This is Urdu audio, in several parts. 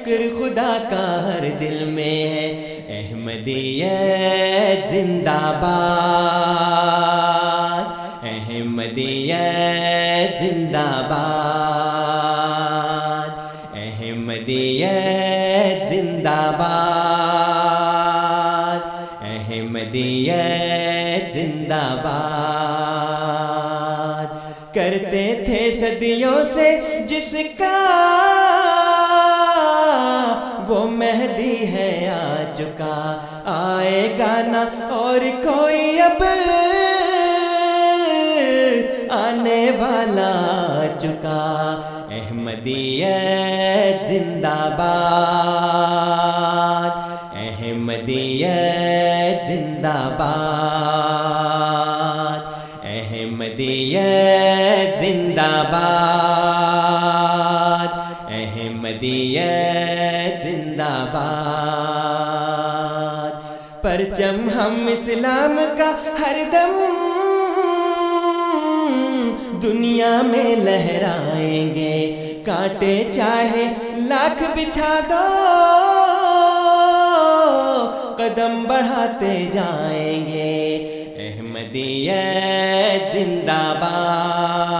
شکر خدا کا ہر دل میں ہے۔ احمدیت زندہ باد۔ احمدیت زندہ باد۔ احمدیت زندہ باد۔ احمدیت زندہ باد۔ کرتے تھے صدیوں سے جس کا مہدی ہے آ چکا آئے گانا اور کوئی اب آنے والا آ چکا احمدیت زندہ باد، احمدیت زندہ باد، احمدیت زندہ باد، احمدیت زندہ باد پرچم ہم اسلام کا ہر دم دنیا میں لہرائیں گے۔ کانٹے چاہے لاکھ بچھا دو، قدم بڑھاتے جائیں گے۔ احمدیت زندہ باد۔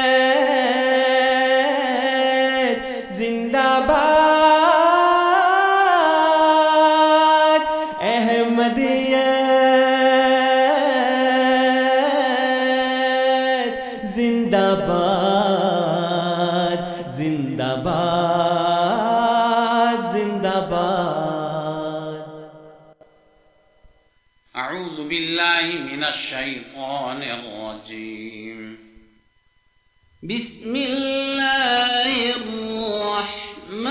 زندہ باد زندہ باد زندہ باد أعوذ بالله من الشيطان الرجيم بسم الله الرحمن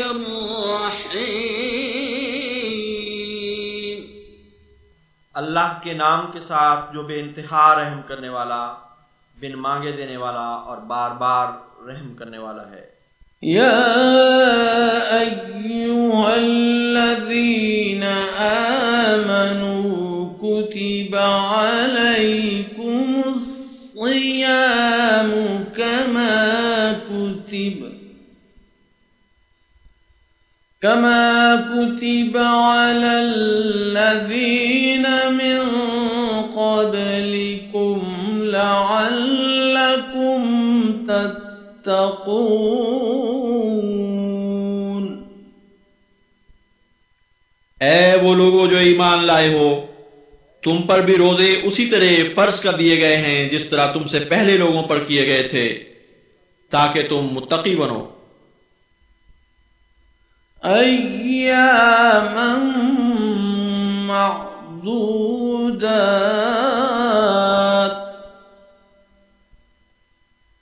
الرحيم اللہ کے نام کے ساتھ جو بے انتہا رحم کرنے والا بن مانگے دینے والا اور بار بار رحم کرنے والا ہے۔ يا أيها الذين آمنوا كتب عليكم الصيام كما كتب كما كتب على الذين من قبلكم لعلكم تتقون۔ اے وہ لوگوں جو ایمان لائے ہو تم پر بھی روزے اسی طرح فرض کر دیے گئے ہیں جس طرح تم سے پہلے لوگوں پر کیے گئے تھے تاکہ تم متقی بنو۔ أياما معدودات۔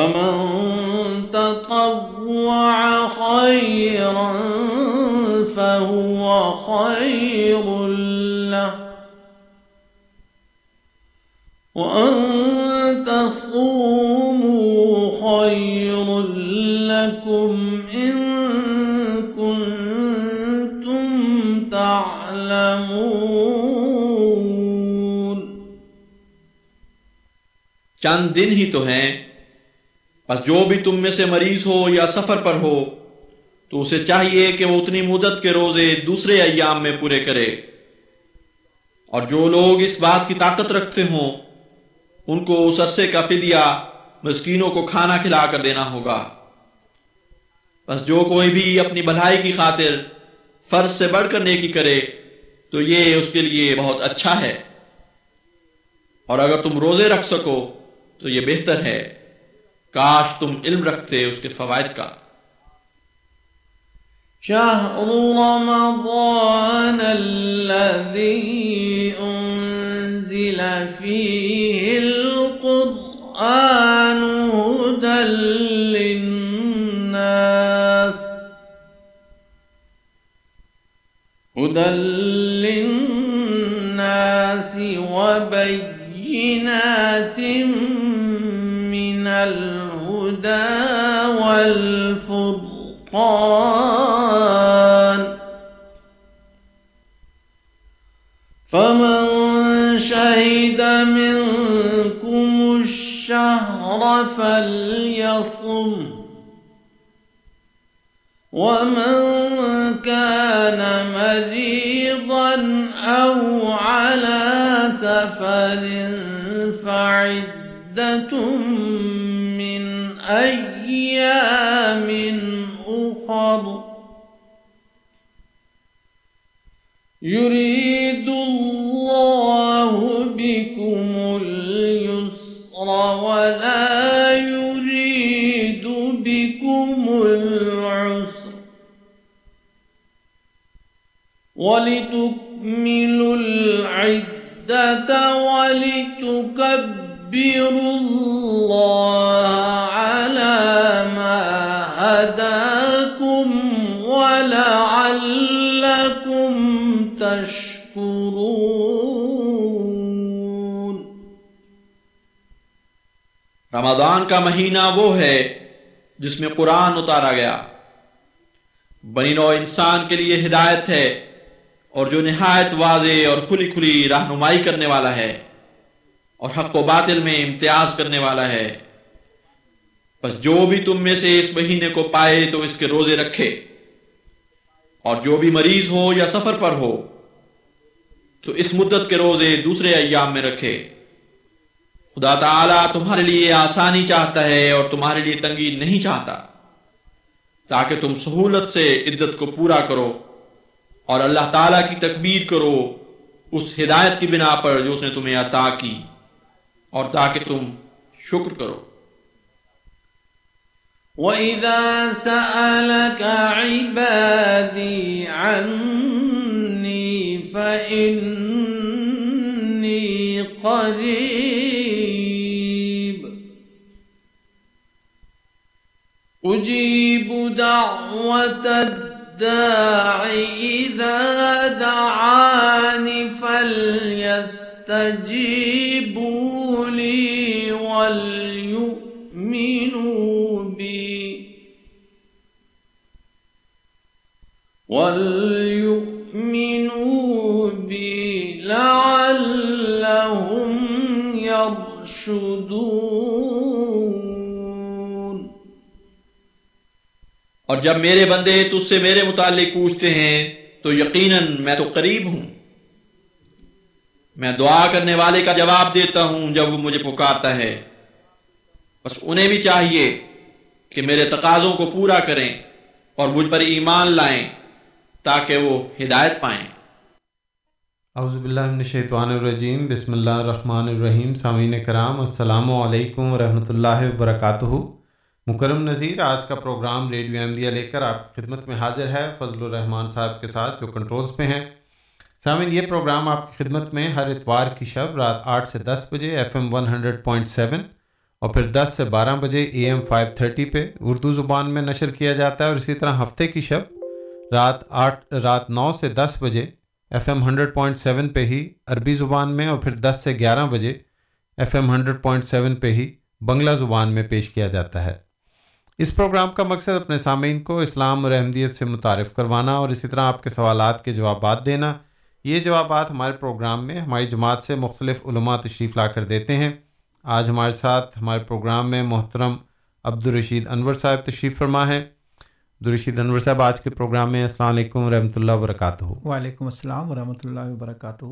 فمن تطوع خيرا فهو خير له. وأن تصوموا خير لكم إن كنتم تعلمون. چند دن ہی تو ہیں بس جو بھی تم میں سے مریض ہو یا سفر پر ہو، تو اسے چاہیے کہ وہ اتنی مدت کے روزے دوسرے ایام میں پورے کرے۔ اور جو لوگ اس بات کی طاقت رکھتے ہوں، ان کو اس عرصے کا فدیہ مسکینوں کو کھانا کھلا کر دینا ہوگا۔ بس جو کوئی بھی اپنی بھلائی کی خاطر فرض سے بڑھ کر نیکی کرے، تو یہ اس کے لیے بہت اچھا ہے۔ اور اگر تم روزے رکھ سکو، تو یہ بہتر ہے۔ کاش تم علم رکھتے اس کے فوائد کا۔ شهر رمضان الذي أنزل فيه القرآن هدى للناس هدى للناس وبينات من الناس الهدى والفرقان فمن شهد منكم الشهر فليصم ومن كان مريضا أو على سفر فعدة أيام أخر. يريد الله بكم اليسر ولا يريد بكم العسر. ولتكملوا العدة ولتكبروا الله رمضان کا مہینہ وہ ہے جس میں قرآن اتارا گیا۔ بنی نو انسان کے لیے ہدایت ہے اور جو نہایت واضح اور کھلی کھلی رہنمائی کرنے والا ہے اور حق و باطل میں امتیاز کرنے والا ہے۔ بس جو بھی تم میں سے اس مہینے کو پائے تو اس کے روزے رکھے۔ اور جو بھی مریض ہو یا سفر پر ہو تو اس مدت کے روزے دوسرے ایام میں رکھے۔ خدا تعالیٰ تمہارے لیے آسانی چاہتا ہے اور تمہارے لیے تنگی نہیں چاہتا تاکہ تم سہولت سے عدت کو پورا کرو اور اللہ تعالیٰ کی تکبیر کرو اس ہدایت کی بنا پر جو اس نے تمہیں عطا کی اور تاکہ تم شکر کرو۔ وَإِذَا سَأَلَكَ عِبَادِي عَنِّي فَإِنِّي قَرِيبٌ أُجِيبُ دَعْوَةَ الدَّاعِ إِذَا دَعَانِ فَلْيَسْتَجِيبُوا لِي وَلْيُؤْمِنُوا بِي. وَلْيُؤْمِنُوا بِي لَعَلَّهُمْ يَرْشُدُونَ. اور جب میرے بندے تجھ سے میرے متعلق پوچھتے ہیں، تو یقیناً میں تو قریب ہوں۔ میں دعا کرنے والے کا جواب دیتا ہوں جب وہ مجھے پکارتا ہے۔ بس انہیں بھی چاہیے کہ میرے تقاضوں کو پورا کریں اور مجھ پر ایمان لائیں تاکہ وہ ہدایت پائیں۔ اعوذ باللہ من الشیطان الرجیم۔ بسم اللہ الرحمن الرحیم۔ سامعین کرام، السلام علیکم ورحمۃ اللہ وبرکاتہ۔ مکرم نذیر، آج کا پروگرام ریڈیو احمدیہ لے کر آپ کی خدمت میں حاضر ہے فضل الرحمان صاحب کے ساتھ جو کنٹرولز پہ ہیں۔ سامعین، یہ پروگرام آپ کی خدمت میں ہر اتوار کی شب رات آٹھ سے دس بجے F M one hundred point seven اور پھر دس سے بارہ بجے اے ایم فائیو تھرٹی پہ اردو زبان میں نشر کیا جاتا ہے اور اسی طرح ہفتے کی شب رات آٹھ، رات نو سے دس بجے F M hundred point seven پہ ہی عربی زبان میں اور پھر دس سے گیارہ بجے F M hundred point seven پہ ہی بنگلہ زبان میں پیش کیا جاتا ہے۔ اس پروگرام کا مقصد اپنے سامعین کو اسلام اور احمدیت سے متعارف کروانا اور اسی طرح آپ کے سوالات کے جوابات دینا۔ یہ جوابات ہمارے پروگرام میں ہماری جماعت سے مختلف علماء تشریف لا کر دیتے ہیں۔ آج ہمارے ساتھ ہمارے پروگرام میں محترم عبدالرشید انور صاحب تشریف فرما ہے عبدالرشید انور صاحب آج کے پروگرام میں السلام علیکم ورحمۃ اللہ وبرکاتہ۔ وعلیکم السلام ورحمۃ اللہ وبرکاتہ۔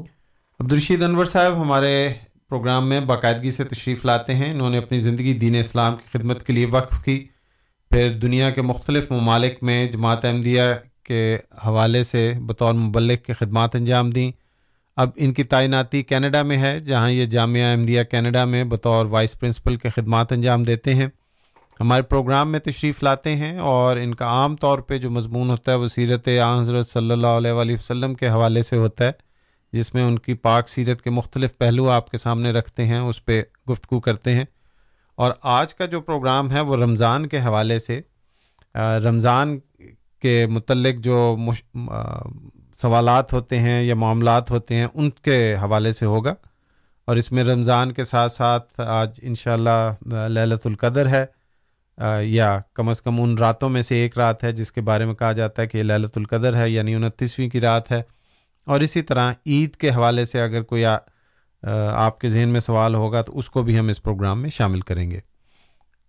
عبدالرشید انور صاحب ہمارے پروگرام میں باقاعدگی سے تشریف لاتے ہیں۔ انہوں نے اپنی زندگی دین اسلام کی خدمت کے لیے وقف کی۔ پھر دنیا کے مختلف ممالک میں جماعت احمدیہ کے حوالے سے بطور مبلغ کے خدمات انجام دیں۔ اب ان کی تعیناتی کینیڈا میں ہے، جہاں یہ جامعہ احمدیہ کینیڈا میں بطور وائس پرنسپل کے خدمات انجام دیتے ہیں۔ ہمارے پروگرام میں تشریف لاتے ہیں اور ان کا عام طور پہ جو مضمون ہوتا ہے وہ سیرت آ حضرت صلی اللہ علیہ وآلہ وسلم کے حوالے سے ہوتا ہے، جس میں ان کی پاک سیرت کے مختلف پہلو آپ کے سامنے رکھتے ہیں، اس پہ گفتگو کرتے ہیں۔ اور آج کا جو پروگرام ہے وہ رمضان کے حوالے سے رمضان کے متعلق جو مش... سوالات ہوتے ہیں یا معاملات ہوتے ہیں، ان کے حوالے سے ہوگا۔ اور اس میں رمضان کے ساتھ ساتھ آج انشاءاللہ اللہ للت القدر ہے یا کم از کم ان راتوں میں سے ایک رات ہے جس کے بارے میں کہا جاتا ہے کہ للت القدر ہے یعنی انتیسویں کی رات ہے۔ اور اسی طرح عید کے حوالے سے اگر کوئی آپ کے ذہن میں سوال ہوگا تو اس کو بھی ہم اس پروگرام میں شامل کریں گے۔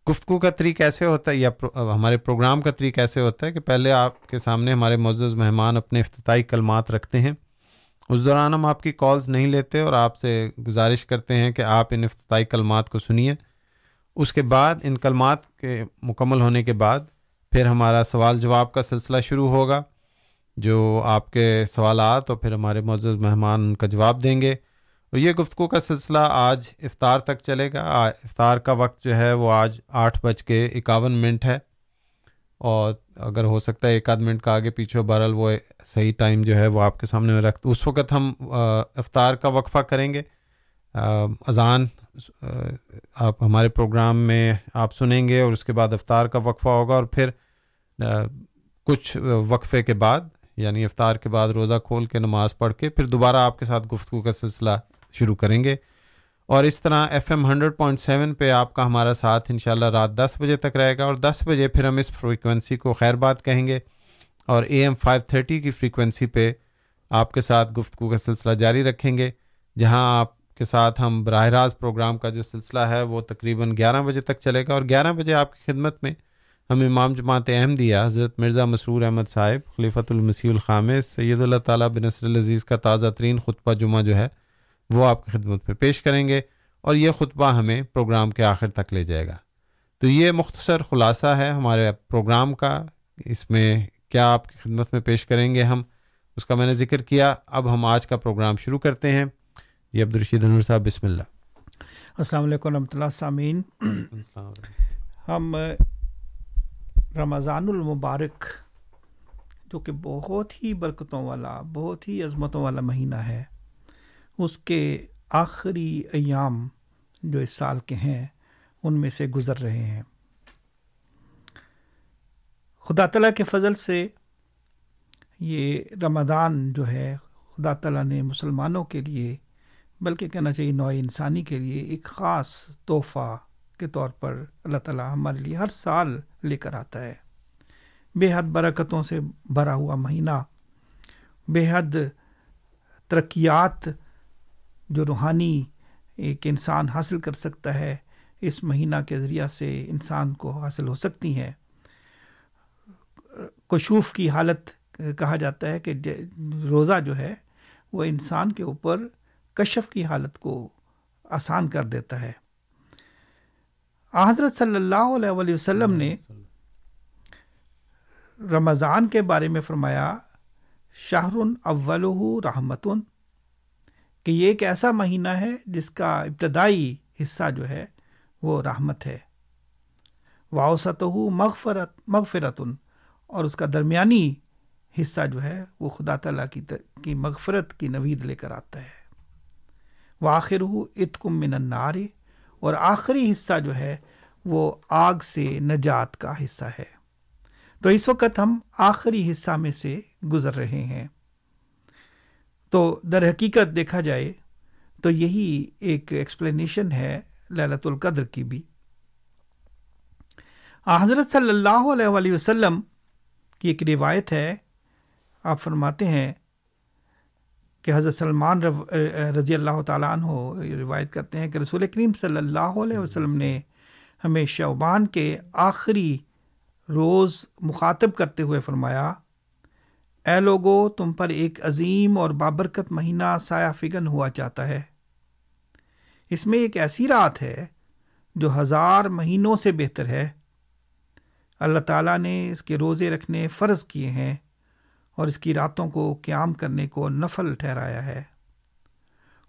گفتگو کا طریق ایسے ہوتا ہے یا پرو ہمارے پروگرام کا طریق ایسے ہوتا ہے کہ پہلے آپ کے سامنے ہمارے معزز مہمان اپنے افتتاحی کلمات رکھتے ہیں۔ اس دوران ہم آپ کی کالز نہیں لیتے اور آپ سے گزارش کرتے ہیں کہ آپ ان افتتاحی کلمات کو سنیے۔ اس کے بعد، ان کلمات کے مکمل ہونے کے بعد پھر ہمارا سوال جواب کا سلسلہ شروع ہوگا، جو آپ کے سوالات اور پھر ہمارے معزز مہمان ان کا جواب دیں گے۔ تو یہ گفتگو کا سلسلہ آج افطار تک چلے گا۔ افطار کا وقت جو ہے وہ آج آٹھ بج کے اکاون منٹ ہے۔ اور اگر ہو سکتا ہے ایک آدھ منٹ کا آگے پیچھے برل وہ صحیح ٹائم جو ہے وہ آپ کے سامنے میں رکھ۔ اس وقت ہم افطار کا وقفہ کریں گے۔ اذان آپ ہمارے پروگرام میں آپ سنیں گے اور اس کے بعد افطار کا وقفہ ہوگا اور پھر کچھ وقفے کے بعد یعنی افطار کے بعد روزہ کھول کے نماز پڑھ کے پھر دوبارہ آپ کے ساتھ گفتگو کا سلسلہ شروع کریں گے۔ اور اس طرح F M hundred point seven پہ آپ کا ہمارا ساتھ انشاءاللہ رات دس بجے تک رہے گا اور دس بجے پھر ہم اس فریکوینسی کو خیر بات کہیں گے۔ اور اے ایم فائیو تھرٹی کی فریکوینسی پہ آپ کے ساتھ گفتگو کا سلسلہ جاری رکھیں گے، جہاں آپ کے ساتھ ہم براہ راست پروگرام کا جو سلسلہ ہے وہ تقریباً گیارہ بجے تک چلے گا۔ اور گیارہ بجے آپ کی خدمت میں ہم امام جماعت احمدیہ حضرت مرزا مسرور احمد صاحب، خلیفۃ المسیح الخام سید اللہ تعالیٰ بنصر العزیز کا تازہ ترین خطبہ جمعہ جو ہے وہ آپ کی خدمت میں پیش کریں گے اور یہ خطبہ ہمیں پروگرام کے آخر تک لے جائے گا۔ تو یہ مختصر خلاصہ ہے ہمارے پروگرام کا اس میں کیا آپ کی خدمت میں پیش کریں گے ہم اس کا میں نے ذکر کیا۔ اب ہم آج کا پروگرام شروع کرتے ہیں۔ جی عبدالرشید انور صاحب بسم اللہ۔ السلام علیکم رحمۃ اللہ سامعین۔ ہم رمضان المبارک جو کہ بہت ہی برکتوں والا بہت ہی عظمتوں والا مہینہ ہے اس کے آخری ایام جو اس سال کے ہیں، ان میں سے گزر رہے ہیں۔ خدا تعالیٰ کے فضل سے یہ رمضان جو ہے، خدا تعالیٰ نے مسلمانوں کے لیے، بلکہ کہنا چاہیے نوع انسانی کے لیے، ایک خاص تحفہ کے طور پر اللہ تعالیٰ ہمارے لیے ہر سال لے کر آتا ہے۔ بے حد برکتوں سے بھرا ہوا مہینہ، بے حد ترقیات جو روحانی ایک انسان حاصل کر سکتا ہے، اس مہینہ کے ذریعہ سے انسان کو حاصل ہو سکتی ہیں۔ کشوف کی حالت کہا جاتا ہے کہ روزہ جو ہے، وہ انسان کے اوپر کشف کی حالت کو آسان کر دیتا ہے۔ حضرت صلی اللہ علیہ وآلہ وسلم نے رمضان کے بارے میں فرمایا شاہر اول رحمتن کہ یہ ایک ایسا مہینہ ہے جس کا ابتدائی حصہ جو ہے وہ رحمت ہے۔ واؤسط مغفرت مغفرتن۔ اور اس کا درمیانی حصہ جو ہے وہ خدا تعالیٰ کی کی مغفرت کی نوید لے کر آتا ہے۔ وہ آخر ہو اتکم من النار۔ اور آخری حصہ جو ہے وہ آگ سے نجات کا حصہ ہے۔ تو اس وقت ہم آخری حصہ میں سے گزر رہے ہیں۔ تو در حقیقت دیکھا جائے تو یہی ایک ایکسپلینیشن ہے للت القدر کی بھی۔ حضرت صلی اللہ علیہ وسلم کی ایک روایت ہے، آپ فرماتے ہیں کہ حضرت سلمان رضی اللہ تعالیٰ عنہ روایت کرتے ہیں کہ رسول کریم صلی اللہ علیہ وسلم نے ہمیں شعبان کے آخری روز مخاطب کرتے ہوئے فرمایا اے لوگو، تم پر ایک عظیم اور بابرکت مہینہ سایہ فگن ہوا چاہتا ہے۔ اس میں ایک ایسی رات ہے جو ہزار مہینوں سے بہتر ہے۔ اللہ تعالیٰ نے اس کے روزے رکھنے فرض کیے ہیں اور اس کی راتوں کو قیام کرنے کو نفل ٹھہرایا ہے۔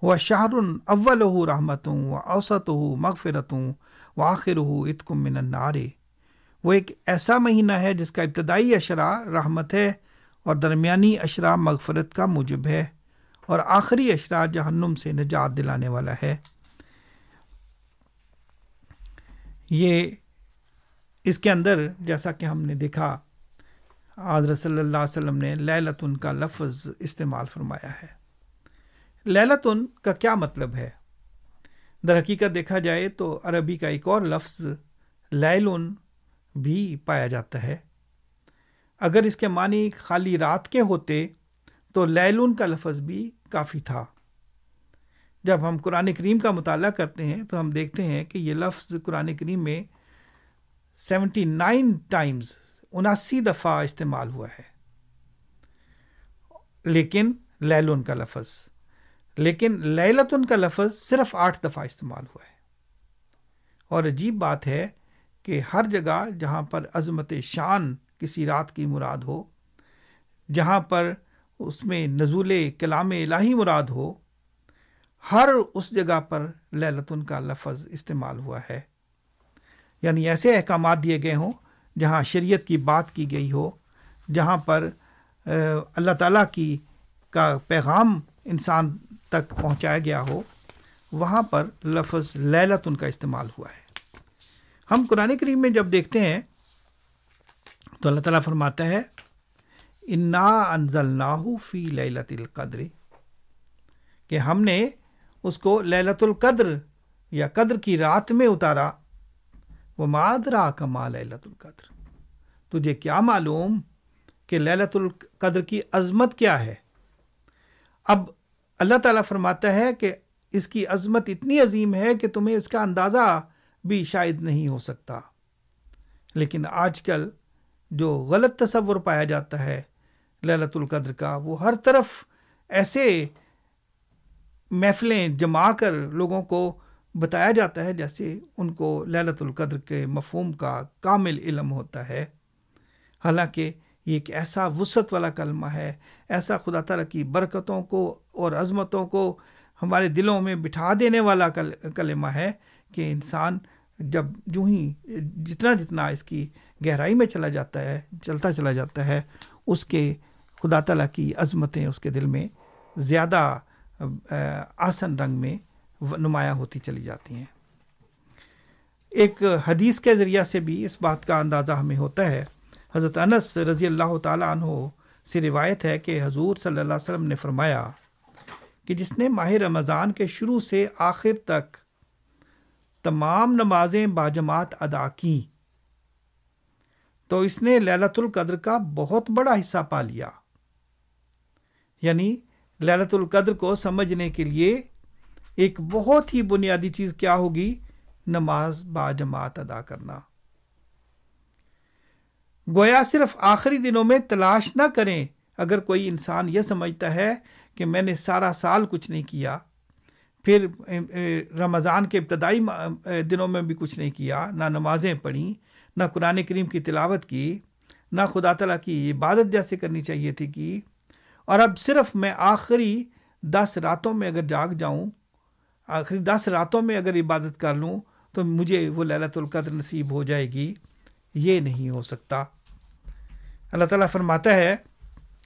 وہ شاہر اول ہوں رحمت ہوں و اوسط ہوں مغفرت ہوں و آخر ہوں اتکم من النارے وہ ایک ایسا مہینہ ہے جس کا ابتدائی اشرا رحمت ہے۔ اور درمیانی اشرا مغفرت کا موجب ہے اور آخری اشرا جہنم سے نجات دلانے والا ہے۔ یہ اس کے اندر جیسا کہ ہم نے دیکھا، حضرت صلی اللہ علیہ وسلم نے للتن کا لفظ استعمال فرمایا ہے۔ للتن کا کیا مطلب ہے؟ در حقیقت دیکھا جائے تو عربی کا ایک اور لفظ لیلن بھی پایا جاتا ہے۔ اگر اس کے معنی خالی رات کے ہوتے تو لیلن کا لفظ بھی کافی تھا۔ جب ہم قرآن کریم کا مطالعہ کرتے ہیں تو ہم دیکھتے ہیں کہ یہ لفظ قرآن کریم میں سیونٹی نائن ٹائمز اناسی دفعہ استعمال ہوا ہے۔ لیکن لیلن کا لفظ، لیکن لیلتن کا لفظ صرف آٹھ دفعہ استعمال ہوا ہے۔ اور عجیب بات ہے کہ ہر جگہ جہاں پر عظمت شان کسی رات کی مراد ہو، جہاں پر اس میں نزول کلام الہی مراد ہو، ہر اس جگہ پر للتن کا لفظ استعمال ہوا ہے۔ یعنی ایسے احکامات دیے گئے ہوں جہاں شریعت کی بات کی گئی ہو، جہاں پر اللہ تعالیٰ کی، کا پیغام انسان تک پہنچایا گیا ہو، وہاں پر لفظ للت ان کا استعمال ہوا ہے۔ ہم قرآن کریم میں جب دیکھتے ہیں تو اللہ تعالیٰ فرماتا ہے، انا انزل ناہو فی للت القدر کہ ہم نے اس کو للت القدر یا قدر کی رات میں اتارا۔ وہ مادرا کما للت القدر۔ تجھے کیا معلوم کہ للت القدر کی عظمت کیا ہے؟ اب اللہ تعالیٰ فرماتا ہے کہ اس کی عظمت اتنی عظیم ہے کہ تمہیں اس کا اندازہ بھی شاید نہیں ہو سکتا۔ لیکن آج کل جو غلط تصور پایا جاتا ہے للت القدر کا، وہ ہر طرف ایسے محفلیں جما کر لوگوں کو بتایا جاتا ہے جیسے ان کو للت القدر کے مفہوم کا کامل علم ہوتا ہے۔ حالانکہ یہ ایک ایسا وسعت والا کلمہ ہے، ایسا خدا تعالیٰ کی برکتوں کو اور عظمتوں کو ہمارے دلوں میں بٹھا دینے والا کلمہ ہے کہ انسان جب جو ہی جتنا جتنا اس کی گہرائی میں چلا جاتا ہے، چلتا چلا جاتا ہے۔ اس کے خدا تعالیٰ کی عظمتیں اس کے دل میں زیادہ آسن رنگ میں نمایاں ہوتی چلی جاتی ہیں۔ ایک حدیث کے ذریعہ سے بھی اس بات کا اندازہ ہمیں ہوتا ہے۔ حضرت انس رضی اللہ تعالیٰ عنہ سے روایت ہے کہ حضور صلی اللہ علیہ وسلم نے فرمایا کہ جس نے ماہ رمضان کے شروع سے آخر تک تمام نمازیں باجماعت ادا کی تو اس نے للت القدر کا بہت بڑا حصہ پا لیا۔ یعنی للت القدر کو سمجھنے کے لیے ایک بہت ہی بنیادی چیز کیا ہوگی؟ نماز با جماعت ادا کرنا۔ گویا صرف آخری دنوں میں تلاش نہ کریں۔ اگر کوئی انسان یہ سمجھتا ہے کہ میں نے سارا سال کچھ نہیں کیا، پھر رمضان کے ابتدائی دنوں میں بھی کچھ نہیں کیا، نہ نمازیں پڑھیں نہ قرآن کریم کی تلاوت کی، نہ خدا تعالیٰ کی عبادت جیسے کرنی چاہیے تھی کہ اور اب صرف میں آخری دس راتوں میں اگر جاگ جاؤں، آخری دس راتوں میں اگر عبادت کر لوں، تو مجھے وہ للت القدر نصیب ہو جائے گی۔ یہ نہیں ہو سکتا۔ اللہ تعالیٰ فرماتا ہے،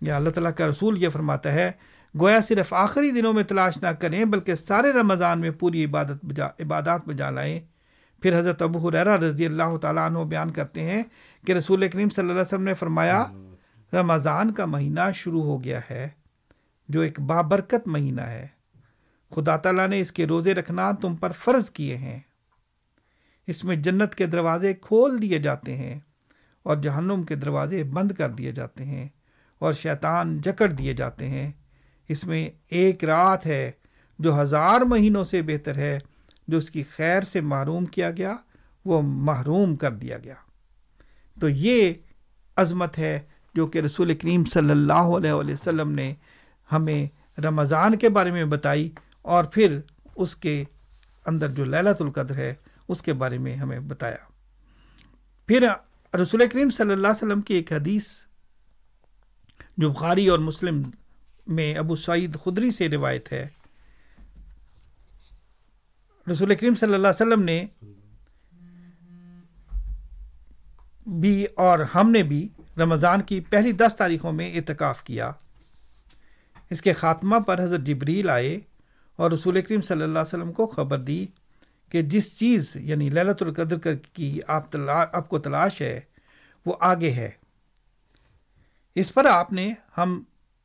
یا اللہ تعالیٰ کا رسول یہ فرماتا ہے، گویا صرف آخری دنوں میں تلاش نہ کریں، بلکہ سارے رمضان میں پوری عبادت بجا، عبادات بجا لائیں۔ پھر حضرت ابو حریرہ رضی اللہ تعالیٰ عنہ بیان کرتے ہیں کہ رسول کریم صلی اللہ علیہ وسلم نے فرمایا، رمضان کا مہینہ شروع ہو گیا ہے، جو ایک بابرکت مہینہ ہے۔ خدا تعالیٰ نے اس کے روزے رکھنا تم پر فرض کیے ہیں۔ اس میں جنت کے دروازے کھول دیے جاتے ہیں اور جہنم کے دروازے بند کر دیے جاتے ہیں اور شیطان جکڑ دیے جاتے ہیں۔ اس میں ایک رات ہے جو ہزار مہینوں سے بہتر ہے۔ جو اس کی خیر سے محروم کیا گیا، وہ محروم کر دیا گیا۔ تو یہ عظمت ہے جو کہ رسول کریم صلی اللہ علیہ وسلم نے ہمیں رمضان کے بارے میں بتائی اور پھر اس کے اندر جو للت القدر ہے، اس کے بارے میں ہمیں بتایا۔ پھر رسول کریم صلی اللہ علیہ وسلم کی ایک حدیث جو بخاری اور مسلم میں ابو سعید خدری سے روایت ہے۔ رسول کریم صلی اللہ علیہ وسلم نے بھی اور ہم نے بھی رمضان کی پہلی دس تاریخوں میں اعتکاف کیا۔ اس کے خاتمہ پر حضرت جبریل آئے اور رسول کریم صلی اللہ علیہ وسلم کو خبر دی کہ جس چیز یعنی للت القدر کی آپ تلا، آپ کو تلاش ہے، وہ آگے ہے۔ اس پر آپ نے، ہم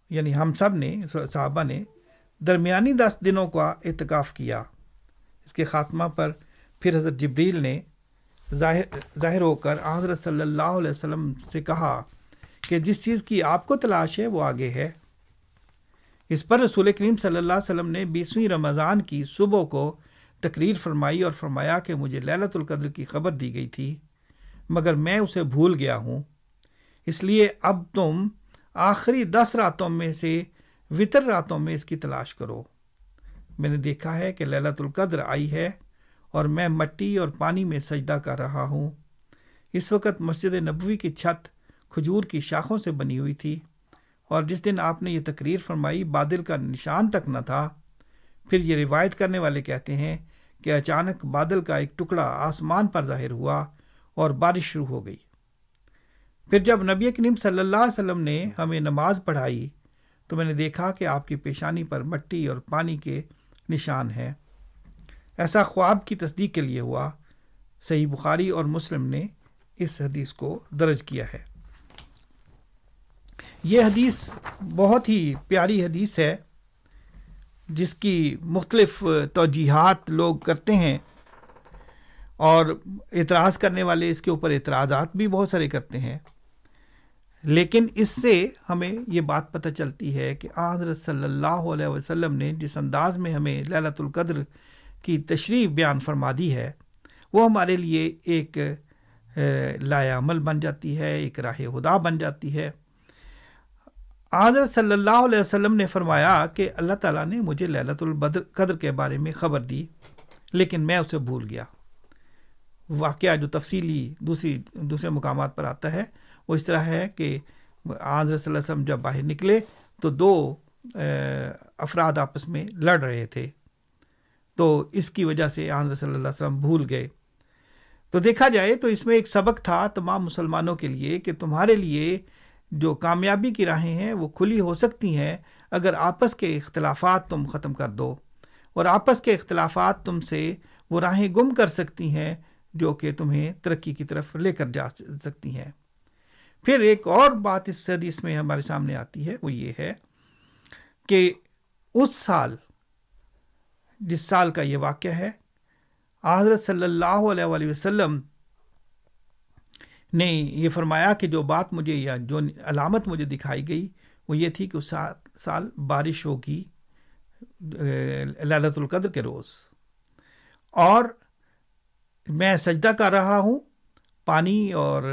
یعنی ہم سب نے، صحابہ نے درمیانی دس دنوں کا اعتکاف کیا۔ اس کے خاتمہ پر پھر حضرت جبریل نے ظاہر ظاہر ہو کر حضرت صلی اللہ علیہ وسلم سے کہا کہ جس چیز کی آپ کو تلاش ہے وہ آگے ہے۔ اس پر رسول کریم صلی اللہ علیہ وسلم نے بیسویں رمضان کی صبح کو تقریر فرمائی اور فرمایا کہ مجھے للت القدر کی خبر دی گئی تھی، مگر میں اسے بھول گیا ہوں۔ اس لیے اب تم آخری دس راتوں میں سے وطر راتوں میں اس کی تلاش کرو۔ میں نے دیکھا ہے کہ للت القدر آئی ہے اور میں مٹی اور پانی میں سجدہ کر رہا ہوں۔ اس وقت مسجد نبوی کی چھت کھجور کی شاخوں سے بنی ہوئی تھی اور جس دن آپ نے یہ تقریر فرمائی بادل کا نشان تک نہ تھا۔ پھر یہ روایت کرنے والے کہتے ہیں کہ اچانک بادل کا ایک ٹکڑا آسمان پر ظاہر ہوا اور بارش شروع ہو گئی۔ پھر جب نبی کریم صلی اللہ علیہ وسلم نے ہمیں نماز پڑھائی تو میں نے دیکھا کہ آپ کی پیشانی پر مٹی اور پانی کے نشان ہے۔ ایسا خواب کی تصدیق کے لیے ہوا، صحیح بخاری اور مسلم نے اس حدیث کو درج کیا ہے۔ یہ حدیث بہت ہی پیاری حدیث ہے، جس کی مختلف توجیحات لوگ کرتے ہیں اور اعتراض کرنے والے اس کے اوپر اعتراضات بھی بہت سارے کرتے ہیں۔ لیکن اس سے ہمیں یہ بات پتہ چلتی ہے کہ حضرت صلی اللہ علیہ وسلم نے جس انداز میں ہمیں للت القدر کی تشریح بیان فرما دی ہے، وہ ہمارے لیے ایک لایا عمل بن جاتی ہے، ایک راہ ہدا بن جاتی ہے۔ حضرت صلی اللہ علیہ وسلم نے فرمایا کہ اللہ تعالیٰ نے مجھے للت البدر، قدر کے بارے میں خبر دی، لیکن میں اسے بھول گیا۔ واقعہ جو تفصیلی دوسری، دوسرے مقامات پر آتا ہے وہ اس طرح ہے کہ حضرت صلی اللہ علیہ وسلم جب باہر نکلے تو دو افراد آپس میں لڑ رہے تھے۔ تو اس کی وجہ سے حضرت صلی اللہ علیہ وسلم بھول گئے۔ تو دیکھا جائے تو اس میں ایک سبق تھا تمام مسلمانوں کے لیے کہ تمہارے لیے جو کامیابی کی راہیں ہیں وہ کھلی ہو سکتی ہیں اگر آپس کے اختلافات تم ختم کر دو۔ اور آپس کے اختلافات تم سے وہ راہیں گم کر سکتی ہیں جو کہ تمہیں ترقی کی طرف لے کر جا سکتی ہیں۔ پھر ایک اور بات اس حدیث میں ہمارے سامنے آتی ہے، وہ یہ ہے کہ اس سال، جس سال کا یہ واقعہ ہے، حضرت صلی اللہ علیہ وآلہ وسلم نے یہ فرمایا کہ جو بات مجھے یا جو علامت مجھے دکھائی گئی، وہ یہ تھی کہ اس سال بارش ہوگی للت القدر کے روز۔ اور میں سجدہ کر رہا ہوں، پانی اور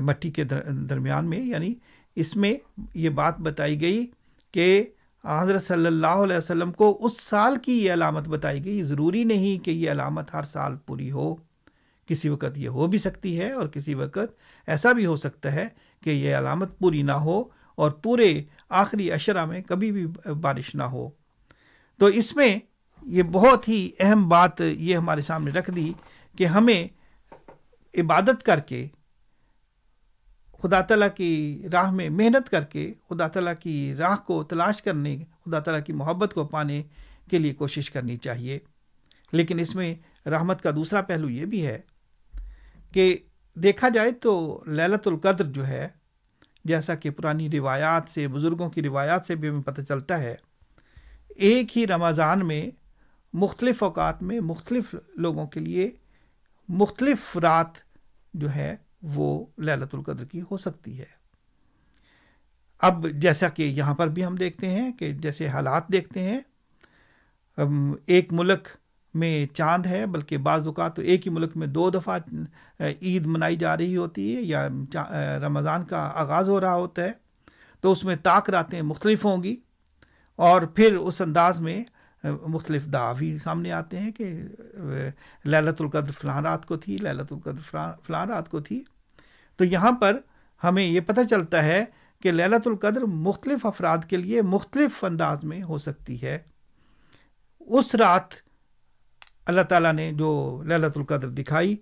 مٹی کے درمیان میں یعنی اس میں یہ بات بتائی گئی کہ حضرت صلی اللہ علیہ وسلم کو اس سال کی یہ علامت بتائی گئی۔ ضروری نہیں کہ یہ علامت ہر سال پوری ہو۔ کسی وقت یہ ہو بھی سکتی ہے اور کسی وقت ایسا بھی ہو سکتا ہے کہ یہ علامت پوری نہ ہو اور پورے آخری اشرہ میں کبھی بھی بارش نہ ہو۔ تو اس میں یہ بہت ہی اہم بات یہ ہمارے سامنے رکھ دی کہ ہمیں عبادت کر کے خدا تعالیٰ کی راہ میں محنت کر کے، خدا تعالیٰ کی راہ کو تلاش کرنے، خدا تعالیٰ کی محبت کو پانے کے لیے کوشش کرنی چاہیے۔ لیکن اس میں رحمت کا دوسرا پہلو یہ بھی ہے کہ دیکھا جائے تو للت القدر جو ہے، جیسا کہ پرانی روایات سے، بزرگوں کی روایات سے بھی ہمیں پتہ چلتا ہے، ایک ہی رمضان میں مختلف اوقات میں مختلف لوگوں کے لیے مختلف رات جو ہے وہ للت القدر کی ہو سکتی ہے۔ اب جیسا کہ یہاں پر بھی ہم دیکھتے ہیں کہ جیسے حالات دیکھتے ہیں ایک ملک میں چاند ہے، بلکہ بعض اوقات تو ایک ہی ملک میں دو دفعہ عید منائی جا رہی ہوتی ہے یا رمضان کا آغاز ہو رہا ہوتا ہے۔ تو اس میں طاق راتیں مختلف ہوں گی اور پھر اس انداز میں مختلف دعوی سامنے آتے ہیں کہ للت القدر فلاں رات کو تھی للت القدر فلاں رات کو تھی۔ تو یہاں پر ہمیں یہ پتہ چلتا ہے کہ للت القدر مختلف افراد کے لیے مختلف انداز میں ہو سکتی ہے۔ اس رات اللہ تعالیٰ نے جو للت القدر دکھائی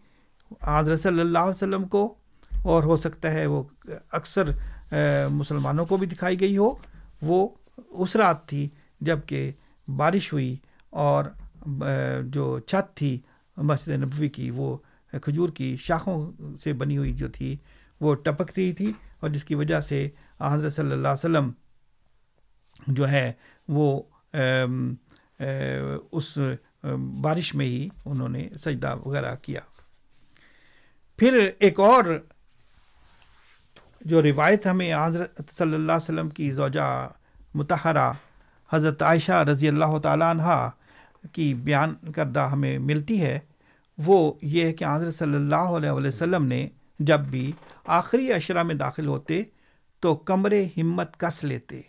حضرت صلی اللہ علیہ وسلم کو، اور ہو سکتا ہے وہ اکثر مسلمانوں کو بھی دکھائی گئی ہو۔ وہ اس رات تھی جبکہ بارش ہوئی اور جو چھت تھی مسجد نبوی کی، وہ کھجور کی شاخوں سے بنی ہوئی جو تھی، وہ ٹپک رہی تھی اور جس کی وجہ سے حضرت صلی اللہ علیہ وسلم جو ہے وہ اس بارش میں ہی انہوں نے سجدہ وغیرہ کیا۔ پھر ایک اور جو روایت ہمیں حضرت صلی اللہ علیہ وسلم کی زوجہ متحرہ حضرت عائشہ رضی اللہ تعالیٰ عنہ کی بیان کردہ ہمیں ملتی ہے وہ یہ ہے کہ حضرت صلی اللہ علیہ وسلم نے جب بھی آخری اشرا میں داخل ہوتے تو کمر ہمت کس لیتے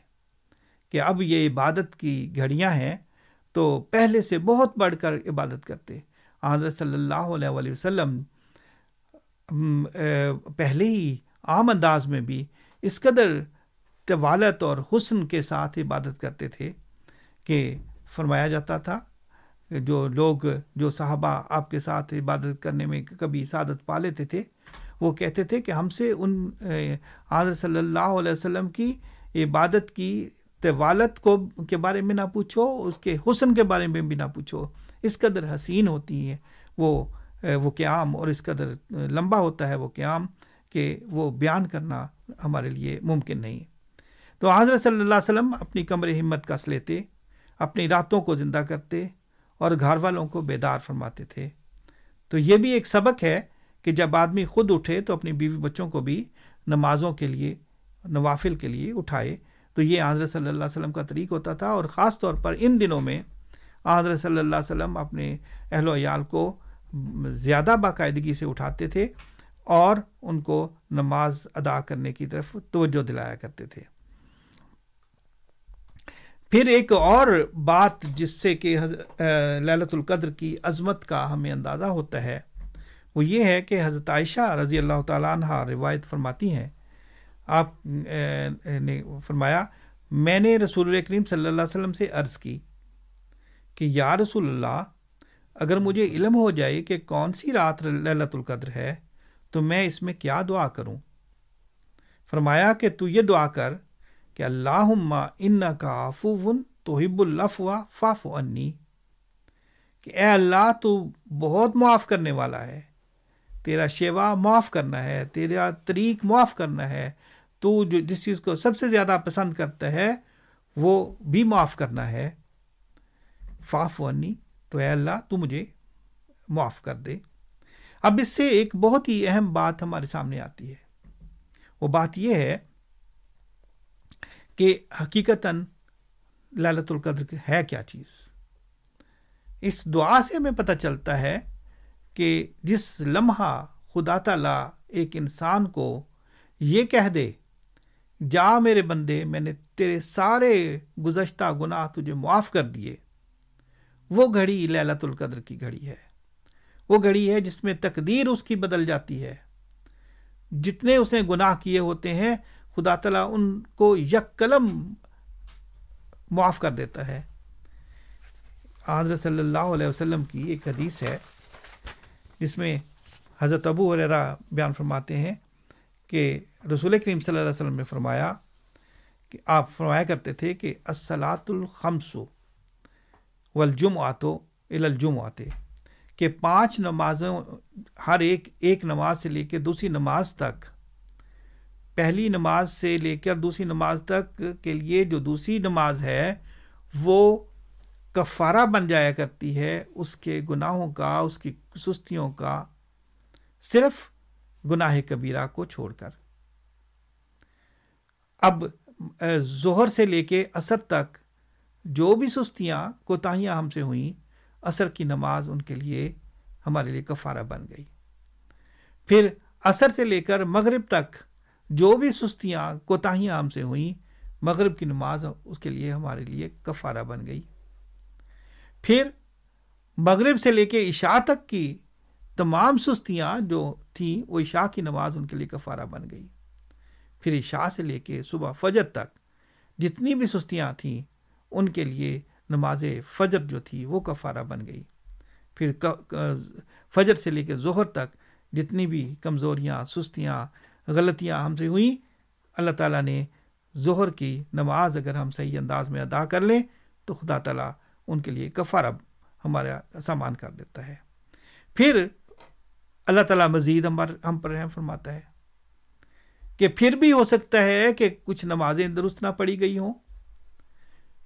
کہ اب یہ عبادت کی گھڑیاں ہیں تو پہلے سے بہت بڑھ کر عبادت کرتے۔ حضرت صلی اللہ علیہ وسلم پہلے ہی عام انداز میں بھی اس قدر طوالت اور حسن کے ساتھ عبادت کرتے تھے کہ فرمایا جاتا تھا جو لوگ، جو صحابہ آپ کے ساتھ عبادت کرنے میں کبھی سعادت پا لیتے تھے، وہ کہتے تھے کہ ہم سے ان حضرت صلی اللہ علیہ وسلم کی عبادت کی طوالت کو کے بارے میں نہ پوچھو، اس کے حسن کے بارے میں بھی نہ پوچھو، اس قدر حسین ہوتی ہے وہ وہ قیام اور اس قدر لمبا ہوتا ہے وہ قیام کہ وہ بیان کرنا ہمارے لیے ممکن نہیں۔ تو حضرت صلی اللہ علیہ وسلم اپنی کمر ہمت کس لیتے، اپنی راتوں کو زندہ کرتے اور گھر والوں کو بیدار فرماتے تھے۔ تو یہ بھی ایک سبق ہے کہ جب آدمی خود اٹھے تو اپنی بیوی بچوں کو بھی نمازوں کے لیے، نوافل کے لیے اٹھائے۔ تو یہ حضرت صلی اللہ علیہ وسلم کا طریق ہوتا تھا اور خاص طور پر ان دنوں میں حضرت صلی اللہ علیہ وسلم اپنے اہل و عیال کو زیادہ باقاعدگی سے اٹھاتے تھے اور ان کو نماز ادا کرنے کی طرف توجہ دلایا کرتے تھے۔ پھر ایک اور بات جس سے کہ للت القدر کی عظمت کا ہمیں اندازہ ہوتا ہے، وہ یہ ہے کہ حضرت عائشہ رضی اللہ تعالیٰ عنہ روایت فرماتی ہیں۔ آپ نے فرمایا، میں نے رسول کریم صلی اللہ علیہ وسلم سے عرض کی کہ یا رسول اللہ، اگر مجھے علم ہو جائے کہ کون سی رات للت القدر ہے، تو میں اس میں کیا دعا کروں؟ فرمایا کہ تو یہ دعا کر کہ اللہ ان کا آفون تو ہب الفوا فاف انی کہ اے اللہ تو بہت معاف کرنے والا ہے، تیرا شیوا معاف کرنا ہے، تیرا طریق معاف کرنا ہے، تو جو جس چیز کو سب سے زیادہ پسند کرتا ہے، وہ بھی معاف کرنا ہے۔ فاف ونی تو اے اللہ تو مجھے معاف کر دے۔ اب اس سے ایک بہت ہی اہم بات ہمارے سامنے آتی ہے۔ وہ بات یہ ہے کہ حقیقتاً لالت القدر ہے کیا چیز؟ اس دعا سے ہمیں پتہ چلتا ہے کہ جس لمحہ خدا تعالیٰ ایک انسان کو یہ کہہ دے، جا میرے بندے، میں نے تیرے سارے گزشتہ گناہ تجھے معاف کر دیے۔ وہ گھڑی للت القدر کی گھڑی ہے۔ وہ گھڑی ہے جس میں تقدیر اس کی بدل جاتی ہے۔ جتنے اس نے گناہ کیے ہوتے ہیں خدا تعالیٰ ان کو یک قلم معاف کر دیتا ہے۔ حضرت صلی اللہ علیہ وسلم کی ایک حدیث ہے، جس میں حضرت ابو وریرا بیان فرماتے ہیں کہ رسول کریم صلی اللہ علیہ وسلم نے فرمایا کہ آپ فرمایا کرتے تھے کہ السلاۃ الخمس والجم آتو الجم آتے کہ پانچ نمازوں، ہر ایک ایک نماز سے لے کے دوسری نماز تک پہلی نماز سے لے کر دوسری نماز تک کے لیے جو دوسری نماز ہے، وہ کفارہ بن جایا کرتی ہے اس کے گناہوں کا، اس کی سستیوں کا، صرف گناہ کبیرہ کو چھوڑ کر۔ اب ظہر سے لے کے اثر تک جو بھی سستیاں، کوتاہیاں ہم سے ہوئیں اثر کی نماز ان کے لیے ہمارے لیے کفارہ بن گئی۔ پھر اثر سے لے کر مغرب تک جو بھی سستیاں کوتاہیاں ہم سے ہوئیں، مغرب کی نماز اس کے لیے ہمارے لیے کفارہ بن گئی۔ پھر مغرب سے لے کے عشاء تک کی تمام سستیاں جو تھیں، وہ عشاء کی نماز ان کے لیے کفارہ بن گئی۔ پھر عشاء سے لے کے صبح فجر تک جتنی بھی سستیاں تھیں، ان کے لیے نماز فجر جو تھی، وہ کفارہ بن گئی۔ پھر فجر سے لے کے ظہر تک جتنی بھی کمزوریاں، سستیاں غلطیاں ہم سے ہوئیں۔ اللہ تعالیٰ نے ظہر کی نماز اگر ہم صحیح انداز میں ادا کر لیں تو خدا تعالیٰ ان کے لیے کفارہ ہمارا سامان کر دیتا ہے۔ پھر اللہ تعالیٰ مزید ہم پر رحم فرماتا ہے کہ پھر بھی ہو سکتا ہے کہ کچھ نمازیں درست نہ پڑی گئی ہوں۔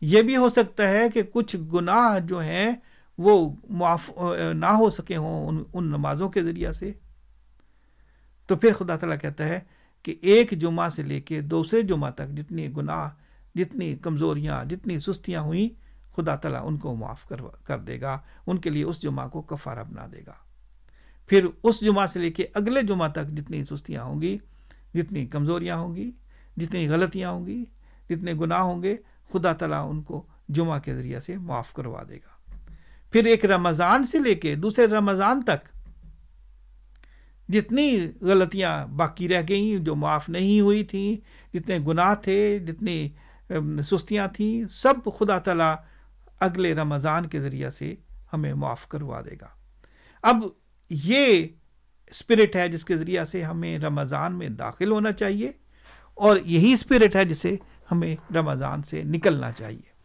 یہ بھی ہو سکتا ہے کہ کچھ گناہ جو ہیں وہ معاف نہ ہو سکے ہوں ان ان نمازوں کے ذریعہ سے۔ تو پھر خدا تعالیٰ کہتا ہے کہ ایک جمعہ سے لے کے دوسرے جمعہ تک جتنی گناہ، جتنی کمزوریاں، جتنی سستیاں ہوئیں، خدا تعالیٰ ان کو معاف کر کر دے گا، ان کے لیے اس جمعہ کو کفارہ بنا دے گا۔ پھر اس جمعہ سے لے کے اگلے جمعہ تک جتنی سستیاں ہوں گی، جتنی کمزوریاں ہوں گی، جتنی غلطیاں ہوں گی، جتنے گناہ ہوں گے، خدا تعالیٰ ان کو جمعہ کے ذریعے سے معاف کروا دے گا۔ پھر ایک رمضان سے لے کے دوسرے رمضان تک جتنی غلطیاں باقی رہ گئیں، جو معاف نہیں ہوئی تھیں، جتنے گناہ تھے، جتنی سستیاں تھیں، سب خدا تعالیٰ اگلے رمضان کے ذریعے سے ہمیں معاف کروا دے گا۔ اب یہ اسپرٹ ہے جس کے ذریعے سے ہمیں رمضان میں داخل ہونا چاہیے اور یہی اسپرٹ ہے جسے ہمیں رمضان سے نکلنا چاہیے۔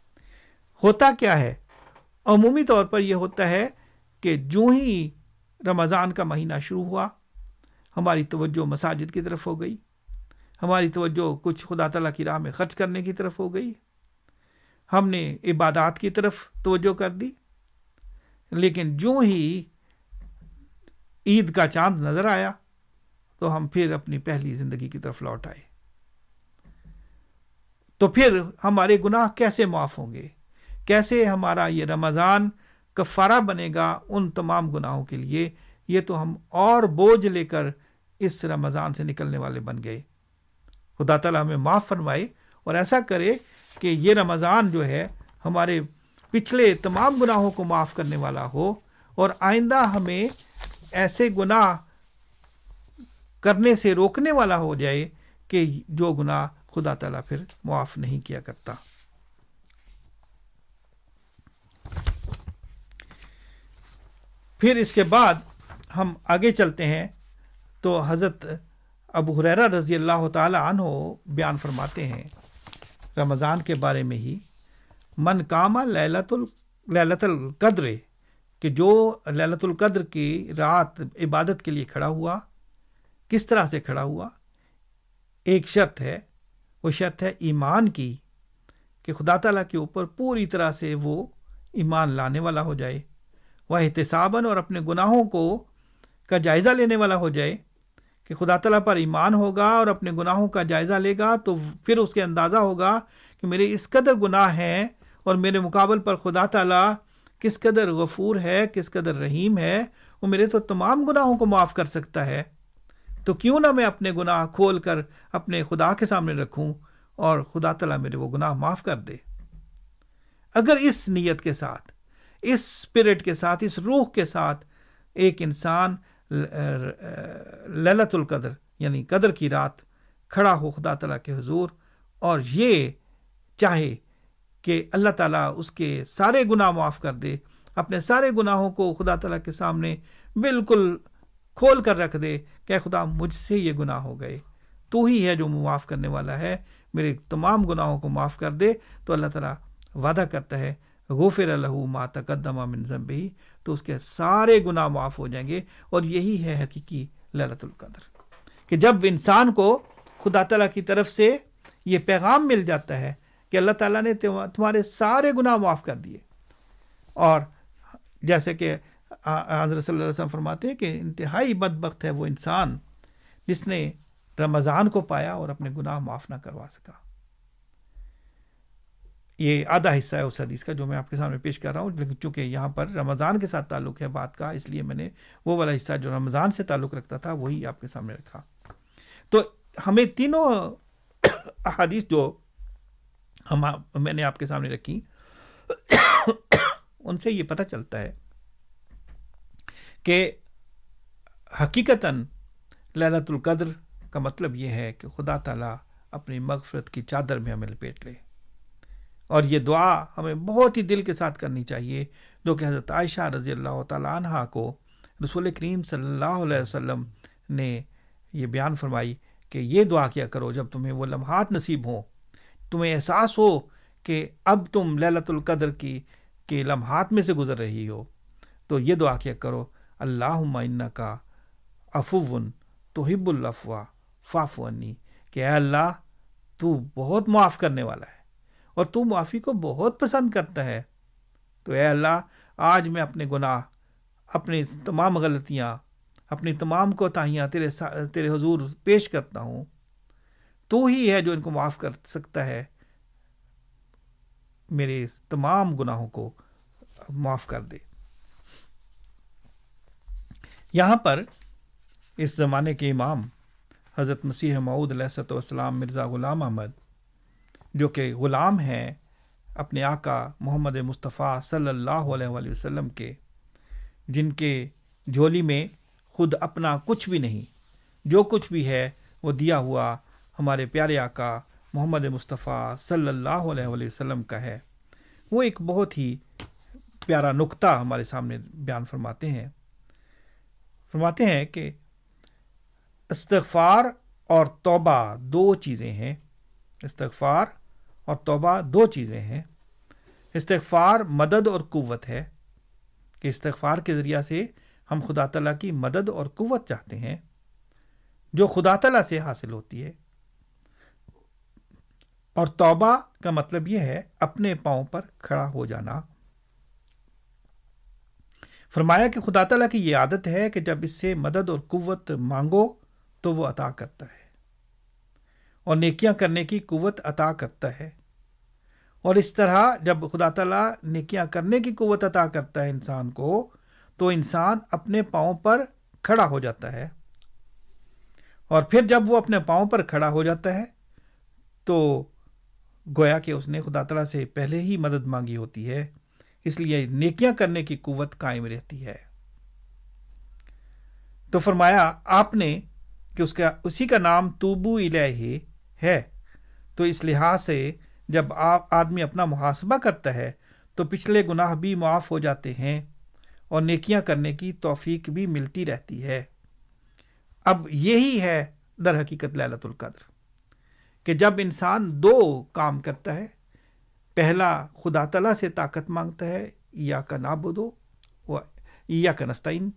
ہوتا کیا ہے؟ عمومی طور پر یہ ہوتا ہے کہ جو ہی رمضان کا مہینہ شروع ہوا ہماری توجہ مساجد کی طرف ہو گئی۔ ہماری توجہ کچھ خدا تعالیٰ کی راہ میں خرچ کرنے کی طرف ہو گئی۔ ہم نے عبادات کی طرف توجہ کر دی۔ لیکن جو ہی عید کا چاند نظر آیا تو ہم پھر اپنی پہلی زندگی کی طرف لوٹ آئے۔ تو پھر ہمارے گناہ کیسے معاف ہوں گے؟ کیسے ہمارا یہ رمضان کفارہ بنے گا ان تمام گناہوں کے لیے یہ تو ہم اور بوجھ لے کر اس رمضان سے نکلنے والے بن گئے۔ خدا تعالیٰ ہمیں معاف فرمائے اور ایسا کرے کہ یہ رمضان جو ہے ہمارے پچھلے تمام گناہوں کو معاف کرنے والا ہو اور آئندہ ہمیں ایسے گناہ کرنے سے روکنے والا ہو جائے کہ جو گناہ خدا تعالیٰ پھر معاف نہیں کیا کرتا۔ پھر اس کے بعد ہم آگے چلتے ہیں تو حضرت ابو حریرہ رضی اللہ تعالی عنہ بیان فرماتے ہیں رمضان کے بارے میں ہی، من کاما للت للت القدر کہ جو للت القدر کی رات عبادت کے لیے کھڑا ہوا، کس طرح سے کھڑا ہوا؟ ایک شرط ہے، وہ شرط ہے ایمان کی، کہ خدا تعالیٰ کے اوپر پوری طرح سے وہ ایمان لانے والا ہو جائے۔ وہ احتساباً اور اپنے گناہوں کو کا جائزہ لینے والا ہو جائے، کہ خدا تعالیٰ پر ایمان ہوگا اور اپنے گناہوں کا جائزہ لے گا، تو پھر اس کے اندازہ ہوگا کہ میرے اس قدر گناہ ہیں اور میرے مقابل پر خدا تعالیٰ کس قدر غفور ہے، کس قدر رحیم ہے، وہ میرے تو تمام گناہوں کو معاف کر سکتا ہے۔ تو کیوں نہ میں اپنے گناہ کھول کر اپنے خدا کے سامنے رکھوں اور خدا تعالیٰ میرے وہ گناہ معاف کر دے۔ اگر اس نیت کے ساتھ، اس اسپرٹ کے ساتھ، اس روح کے ساتھ ایک انسان للت القدر یعنی قدر کی رات کھڑا ہو خدا تعالیٰ کے حضور، اور یہ چاہے کہ اللہ تعالیٰ اس کے سارے گناہ معاف کر دے، اپنے سارے گناہوں کو خدا تعالیٰ کے سامنے بالکل کھول کر رکھ دے کہ خدا مجھ سے یہ گناہ ہو گئے۔ تو ہی ہے جو معاف کرنے والا ہے۔ میرے تمام گناہوں کو معاف کر دے تو اللہ تعالیٰ وعدہ کرتا ہے غفر اللہ ما تقدمہ من ذنبی تو اس کے سارے گناہ معاف ہو جائیں گے۔ اور یہی ہے حقیقی للت القدر، کہ جب انسان کو خدا تعالیٰ کی طرف سے یہ پیغام مل جاتا ہے کہ اللہ تعالیٰ نے تمہارے سارے گناہ معاف کر دیے۔ اور جیسے کہ حضرت صلی اللہ علیہ وسلم فرماتے ہیں کہ انتہائی بدبخت ہے وہ انسان جس نے رمضان کو پایا اور اپنے گناہ معاف نہ کروا سکا۔ یہ آدھا حصہ ہے اس حدیث کا جو میں آپ کے سامنے پیش کر رہا ہوں، لیکن چونکہ یہاں پر رمضان کے ساتھ تعلق ہے بات کا، اس لیے میں نے وہ والا حصہ جو رمضان سے تعلق رکھتا تھا، وہی آپ کے سامنے رکھا۔ تو ہمیں تینوں احادیث جو ہم میں نے آپ کے سامنے رکھی، ان سے یہ پتہ چلتا ہے کہ حقیقتاً للت القدر کا مطلب یہ ہے کہ خدا تعالیٰ اپنی مغفرت کی چادر میں ہمیں لپیٹ لے۔ اور یہ دعا ہمیں بہت ہی دل کے ساتھ کرنی چاہیے، جو کہ حضرت عائشہ رضی اللہ تعالیٰ عنہ کو رسول کریم صلی اللہ علیہ وسلم نے یہ بیان فرمائی کہ یہ دعا کیا کرو جب تمہیں وہ لمحات نصیب ہوں۔ تمہیں احساس ہو کہ اب تم للت القدر کی، کے لمحات میں سے گزر رہی ہو۔ تو یہ دعا کیا کرو اللہ کا افون تو ہب الفوا فاف عنی، کہ اے اللہ تو بہت معاف کرنے والا ہے۔ اور تو معافی کو بہت پسند کرتا ہے۔ تو اے اللہ، آج میں اپنے گناہ، اپنی تمام غلطیاں، اپنی تمام کوتاہیاں تیرے تیرے حضور پیش کرتا ہوں۔ تو ہی ہے جو ان کو معاف کر سکتا ہے۔ میرے تمام گناہوں کو معاف کر دے۔ یہاں پر اس زمانے کے امام حضرت مسیح معود علیہ والسلام، مرزا غلام احمد جو کہ غلام ہیں اپنے آقا محمد مصطفیٰ صلی اللہ علیہ وآلہ وسلم کے، جن کے جھولی میں خود اپنا کچھ بھی نہیں، جو کچھ بھی ہے وہ دیا ہوا ہمارے پیارے آقا محمد مصطفیٰ صلی اللہ علیہ وآلہ وسلم کا ہے۔ وہ ایک بہت ہی پیارا نقطہ ہمارے سامنے بیان فرماتے ہیں۔ فرماتے ہیں کہ استغفار اور توبہ دو چیزیں ہیں۔ استغفار اور توبہ دو چیزیں ہیں۔ استغفار مدد اور قوت ہے کہ استغفار کے ذریعہ سے ہم خدا تعالیٰ کی مدد اور قوت چاہتے ہیں، جو خدا تعالیٰ سے حاصل ہوتی ہے۔ اور توبہ کا مطلب یہ ہے اپنے پاؤں پر کھڑا ہو جانا۔ فرمایا کہ خدا تعالیٰ کی یہ عادت ہے کہ جب اس سے مدد اور قوت مانگو تو وہ عطا کرتا ہے اور نیکیاں کرنے کی قوت عطا کرتا ہے۔ اور اس طرح جب خدا تعالیٰ نیکیاں کرنے کی قوت عطا کرتا ہے انسان کو، تو انسان اپنے پاؤں پر کھڑا ہو جاتا ہے۔ اور پھر جب وہ اپنے پاؤں پر کھڑا ہو جاتا ہے، تو گویا کہ اس نے خدا تعالیٰ سے پہلے ہی مدد مانگی ہوتی ہے۔ اس لیے نیکیاں کرنے کی قوت قائم رہتی ہے۔ تو فرمایا، آپ نے کہ اس کا، اسی کا نام توبو الہ ہے۔ تو اس لحاظ سے جب آدمی اپنا محاسبہ کرتا ہے، تو پچھلے گناہ بھی معاف ہو جاتے ہیں اور نیکیاں کرنے کی توفیق بھی ملتی رہتی ہے۔ اب یہی ہے در حقیقت للت القدر کہ جب انسان دو کام کرتا ہے، پہلا خدا تعالیٰ سے طاقت مانگتا ہے یا کا نابودو یا کا نستعین،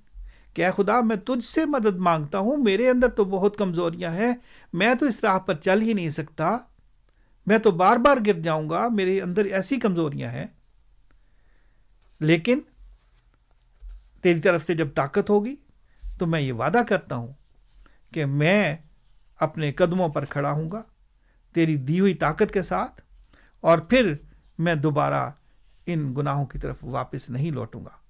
کہ اے خدا میں تجھ سے مدد مانگتا ہوں، میرے اندر تو بہت کمزوریاں ہیں، میں تو اس راہ پر چل ہی نہیں سکتا۔ میں تو بار بار گر جاؤں گا، میرے اندر ایسی کمزوریاں ہیں۔ لیکن تیری طرف سے جب طاقت ہوگی تو میں یہ وعدہ کرتا ہوں کہ میں اپنے قدموں پر کھڑا ہوں گا، تیری دی ہوئی طاقت کے ساتھ، اور پھر میں دوبارہ ان گناہوں کی طرف واپس نہیں لوٹوں گا۔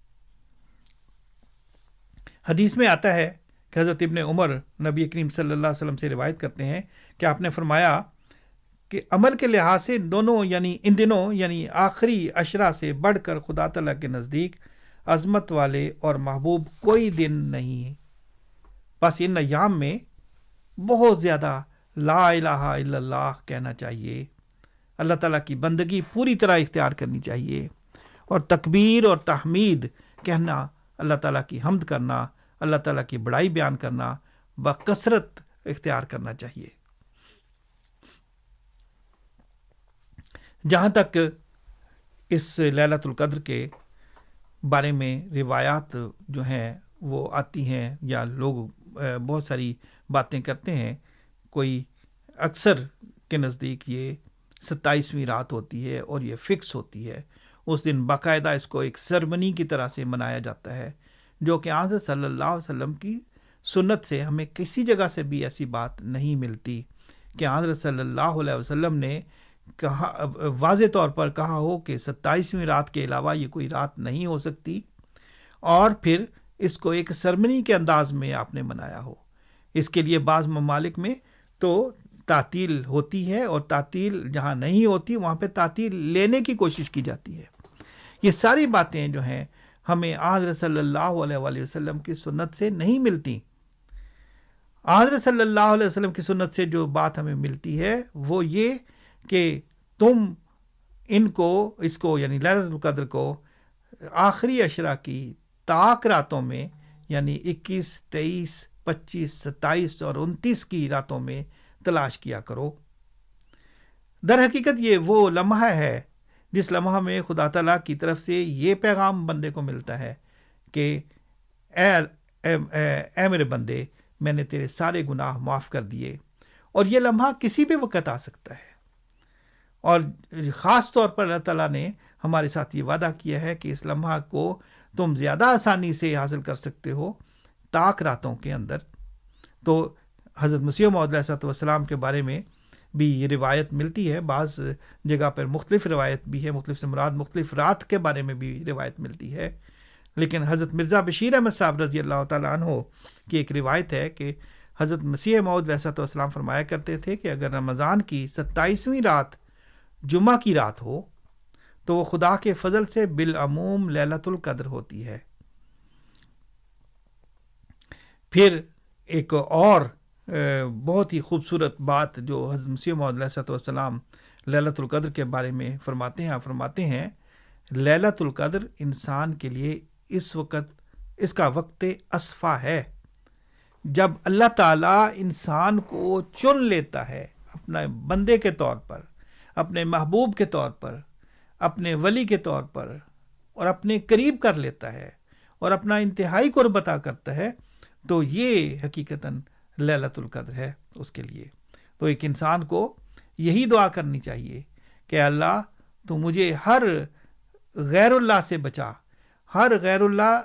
حدیث میں آتا ہے کہ حضرت ابن عمر نبی کریم صلی اللہ علیہ وسلم سے روایت کرتے ہیں کہ آپ نے فرمایا کہ عمل کے لحاظ سے دونوں یعنی ان دنوں یعنی آخری اشرا سے بڑھ کر خدا تعالیٰ کے نزدیک عظمت والے اور محبوب کوئی دن نہیں ہے۔ بس ان ایام میں بہت زیادہ لا الہ الا اللہ کہنا چاہیے۔ اللہ تعالیٰ کی بندگی پوری طرح اختیار کرنی چاہیے۔ اور تکبیر اور تحمید کہنا، اللہ تعالیٰ کی حمد کرنا، اللہ تعالیٰ کی بڑائی بیان کرنا بکثرت اختیار کرنا چاہیے۔ جہاں تک اس للت القدر کے بارے میں روایات جو ہیں وہ آتی ہیں یا لوگ بہت ساری باتیں کرتے ہیں، کوئی اکثر کے نزدیک یہ ستائیسویں رات ہوتی ہے اور یہ فکس ہوتی ہے۔ اس دن باقاعدہ اس کو ایک سرمنی کی طرح سے منایا جاتا ہے، جو کہ آج صلی اللہ علیہ وسلم کی سنت سے ہمیں کسی جگہ سے بھی ایسی بات نہیں ملتی کہ حضرت صلی اللہ علیہ وسلم نے کہا واضح طور پر کہا ہو کہ ستائیسویں رات کے علاوہ یہ کوئی رات نہیں ہو سکتی اور پھر اس کو ایک سرمنی کے انداز میں آپ نے منایا ہو۔ اس کے لیے بعض ممالک میں تو تعطیل ہوتی ہے اور تعطیل جہاں نہیں ہوتی وہاں پہ تعطیل لینے کی کوشش کی جاتی ہے۔ یہ ساری باتیں جو ہیں ہمیں آضر صلی اللہ علیہ وآلہ وسلم کی سنت سے نہیں ملتی۔ آضر صلی اللہ علیہ وسلم کی سنت سے جو بات ہمیں ملتی ہے وہ یہ کہ تم ان کو اس کو یعنی لہرت القدر کو آخری اشرا کی طاق راتوں میں یعنی اکیس تیئیس پچیس ستائیس اور انتیس کی راتوں میں تلاش کیا کرو۔ در حقیقت یہ وہ لمحہ ہے جس لمحہ میں خدا تعالیٰ کی طرف سے یہ پیغام بندے کو ملتا ہے کہ اے اے, اے, اے میرے بندے میں نے تیرے سارے گناہ معاف کر دیے اور یہ لمحہ کسی بھی وقت آ سکتا ہے۔ اور خاص طور پر اللہ تعالیٰ نے ہمارے ساتھ یہ وعدہ کیا ہے کہ اس لمحہ کو تم زیادہ آسانی سے حاصل کر سکتے ہو طاق راتوں کے اندر۔ تو حضرت مسیح محدود صاحب والسلام کے بارے میں بھی یہ روایت ملتی ہے، بعض جگہ پر مختلف روایت بھی ہے، مختلف سے مراد مختلف رات کے بارے میں بھی روایت ملتی ہے۔ لیکن حضرت مرزا بشیر احمد صاحب رضی اللہ تعالیٰ عنہ کی ایک روایت ہے کہ حضرت مسیح معود ویسط والسلام فرمایا کرتے تھے کہ اگر رمضان کی ستائیسویں رات جمعہ کی رات ہو تو وہ خدا کے فضل سے بالعموم للت القدر ہوتی ہے۔ پھر ایک اور بہت ہی خوبصورت بات جو حضرت مسیح محمد وسلام للت القدر کے بارے میں فرماتے ہیں فرماتے ہیں للت القدر انسان کے لیے اس وقت، اس کا وقت اسفا ہے۔ جب اللہ تعالیٰ انسان کو چن لیتا ہے اپنا بندے کے طور پر اپنے محبوب کے طور پر، اپنے ولی کے طور پر اور اپنے قریب کر لیتا ہے اور اپنا انتہائی قربتا کرتا ہے، تو یہ حقیقتاً للت القدر ہے اس کے لیے۔ تو ایک انسان کو یہی دعا کرنی چاہیے کہ اللہ، تو مجھے ہر غیر اللہ سے بچا، ہر غیر اللہ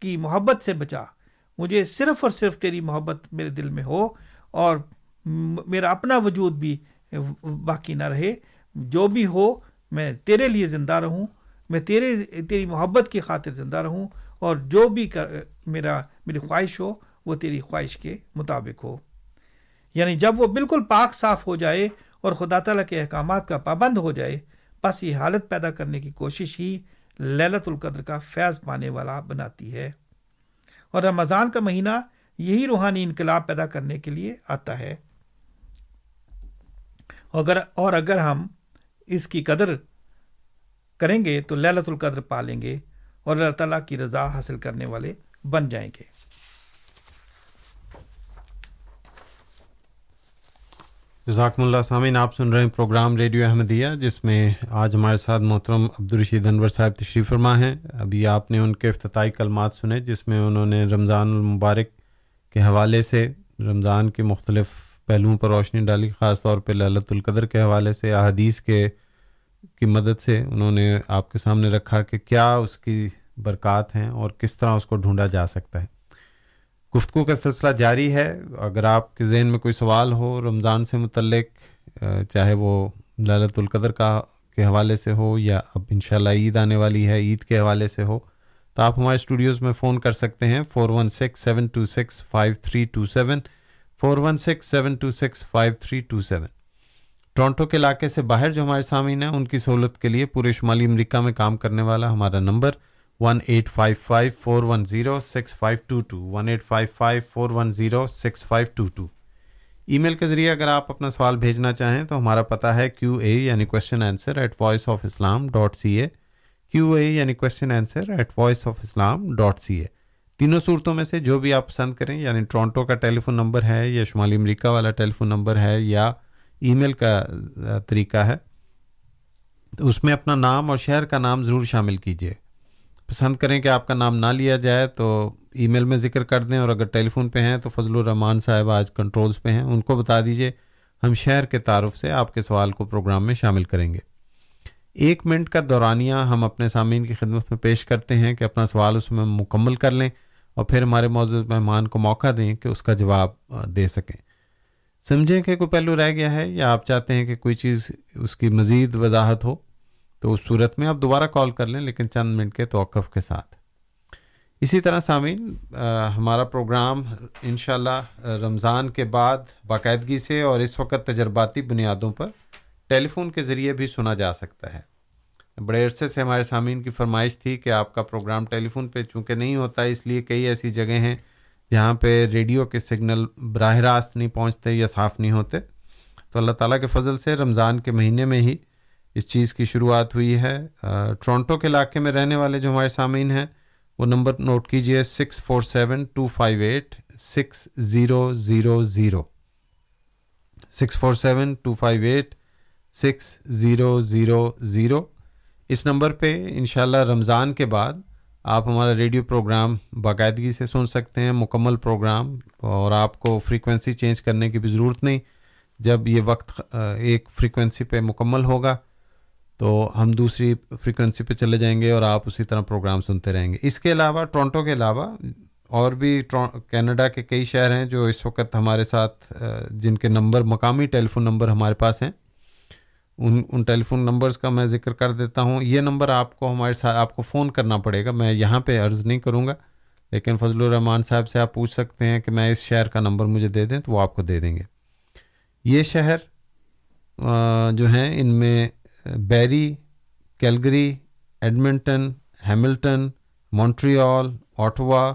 کی محبت سے بچا۔ مجھے صرف اور صرف تیری محبت میرے دل میں ہو اور میرا اپنا وجود بھی باقی نہ رہے۔ جو بھی ہو، میں تیرے لیے زندہ رہوں، میں تیرے، تیری محبت کی خاطر زندہ رہوں، اور جو بھی کر، میرا، میری خواہش ہو، وہ تیری خواہش کے مطابق ہو۔ یعنی جب وہ بالکل پاک صاف ہو جائے اور خدا تعالیٰ کے احکامات کا پابند ہو جائے، بس یہ حالت پیدا کرنے کی کوشش ہی للت القدر کا فیض پانے والا بناتی ہے۔ اور رمضان کا مہینہ یہی روحانی انقلاب پیدا کرنے کے لیے آتا ہے۔ اگر، اور اگر ہم اس کی قدر کریں گے تو للت القدر پالیں گے اور اللہ تعالیٰ کی رضا حاصل کرنے والے بن جائیں گے۔ جزاکم اللہ سامعین، آپ سن رہے ہیں پروگرام ریڈیو احمدیہ، جس میں آج ہمارے ساتھ محترم عبدالرشید انور صاحب تشریف فرما ہیں۔ ابھی آپ نے ان کے افتتاحی کلمات سنے، جس میں انہوں نے رمضان المبارک کے حوالے سے، رمضان کے مختلف پہلوؤں پر روشنی ڈالی، خاص طور پہ للت القدر کے حوالے سے، احادیث کے، کی مدد سے انہوں نے آپ کے سامنے رکھا کہ کیا اس کی برکات ہیں اور کس طرح اس کو ڈھونڈا جا سکتا ہے۔ گفتگو کا سلسلہ جاری ہے۔ اگر آپ کے ذہن میں کوئی سوال ہو، رمضان سے متعلق چاہے وہ للت القدر کا، کے حوالے سے ہو یا اب انشاءاللہ عید آنے والی ہے، عید کے حوالے سے ہو، تو آپ ہمارے اسٹوڈیوز میں فون کر سکتے ہیں۔ Four one six seven two six five three two seven four one six seven two six five three two seven. Toronto کے علاقے سے باہر جو ہمارے سامعین ہیں، ان کی سہولت کے لیے پورے شمالی امریکہ میں کام کرنے والا ہمارا number one eight five five four one zero six five two two, one eight five five four one zero six five two two. Email کے ذریعے اگر آپ اپنا سوال بھیجنا چاہیں تو ہمارا پتہ ہے کیو اے یعنی question answer at voice of Islam dot C A Q A یعنی question answer at voice of Islam dot C A تینوں صورتوں میں سے جو بھی آپ پسند کریں یعنی ٹورانٹو کا ٹیلی فون نمبر ہے یا شمالی امریکہ والا ٹیلی فون نمبر ہے یا ای میل کا طریقہ ہے، تو اس میں اپنا نام اور شہر کا نام ضرور شامل کیجیے پسند کریں کہ آپ کا نام نہ لیا جائے تو ای میل میں ذکر کر دیں اور اگر ٹیلی فون پہ ہیں تو فضل الرحمان صاحب آج کنٹرولز پہ ہیں، ان کو بتا دیجیے، ہم شہر کے تعارف سے آپ کے سوال کو پروگرام میں شامل کریں گے۔ ایک منٹ کا دورانیہ ہم اپنے سامعین کی خدمت میں پیش کرتے ہیں کہ اپنا سوال اس میں مکمل کر لیں۔ اور پھر ہمارے موجود مہمان کو موقع دیں کہ اس کا جواب دے سکیں۔ سمجھیں کہ کوئی پہلو رہ گیا ہے یا آپ چاہتے ہیں کہ کوئی چیز اس کی مزید وضاحت ہو، تو اس صورت میں آپ دوبارہ کال کر لیں، لیکن چند منٹ کے توقف کے ساتھ۔ اسی طرح سامعین ہمارا پروگرام انشاءاللہ رمضان کے بعد باقاعدگی سے اور اس وقت تجرباتی بنیادوں پر ٹیلی فون کے ذریعے بھی سنا جا سکتا ہے۔ بڑے عرصے سے ہمارے سامعین کی فرمائش تھی کہ آپ کا پروگرام ٹیلی فون پہ چونکہ نہیں ہوتا، اس لیے کئی ایسی جگہیں ہیں جہاں پہ ریڈیو کے سگنل براہ راست نہیں پہنچتے یا صاف نہیں ہوتے۔ تو اللہ تعالیٰ کے فضل سے رمضان کے مہینے میں ہی اس چیز کی شروعات ہوئی ہے۔ ٹورانٹو کے علاقے میں رہنے والے جو ہمارے سامعین ہیں، وہ نمبر نوٹ کیجیے six four seven two five eight six zero zero zero. Six four seven two five eight six zero zero zero. اس نمبر پہ انشاءاللہ رمضان کے بعد آپ ہمارا ریڈیو پروگرام باقاعدگی سے سن سکتے ہیں، مکمل پروگرام، اور آپ کو فریکوینسی چینج کرنے کی بھی ضرورت نہیں۔ جب یہ وقت ایک فریکوینسی پہ مکمل ہوگا تو ہم دوسری فریکوینسی پہ چلے جائیں گے اور آپ اسی طرح پروگرام سنتے رہیں گے۔ اس کے علاوہ، ٹورنٹو کے علاوہ اور بھی کینیڈا کے کئی شہر ہیں جو اس وقت ہمارے ساتھ جن کے نمبر، مقامی ٹیلی فون نمبر ہمارے پاس ہیں۔ ان ان ٹیلی فون نمبرز کا میں ذکر کر دیتا ہوں۔ یہ نمبر آپ کو ہمارے ساتھ آپ کو فون کرنا پڑے گا۔ میں یہاں پہ عرض نہیں کروں گا، لیکن فضل الرحمان صاحب سے آپ پوچھ سکتے ہیں کہ میں اس شہر کا نمبر مجھے دے دیں تو وہ آپ کو دے دیں گے۔ یہ شہر جو ہیں، ان میں Barrie, Calgary, Edmonton, Hamilton, Montreal, Ottawa,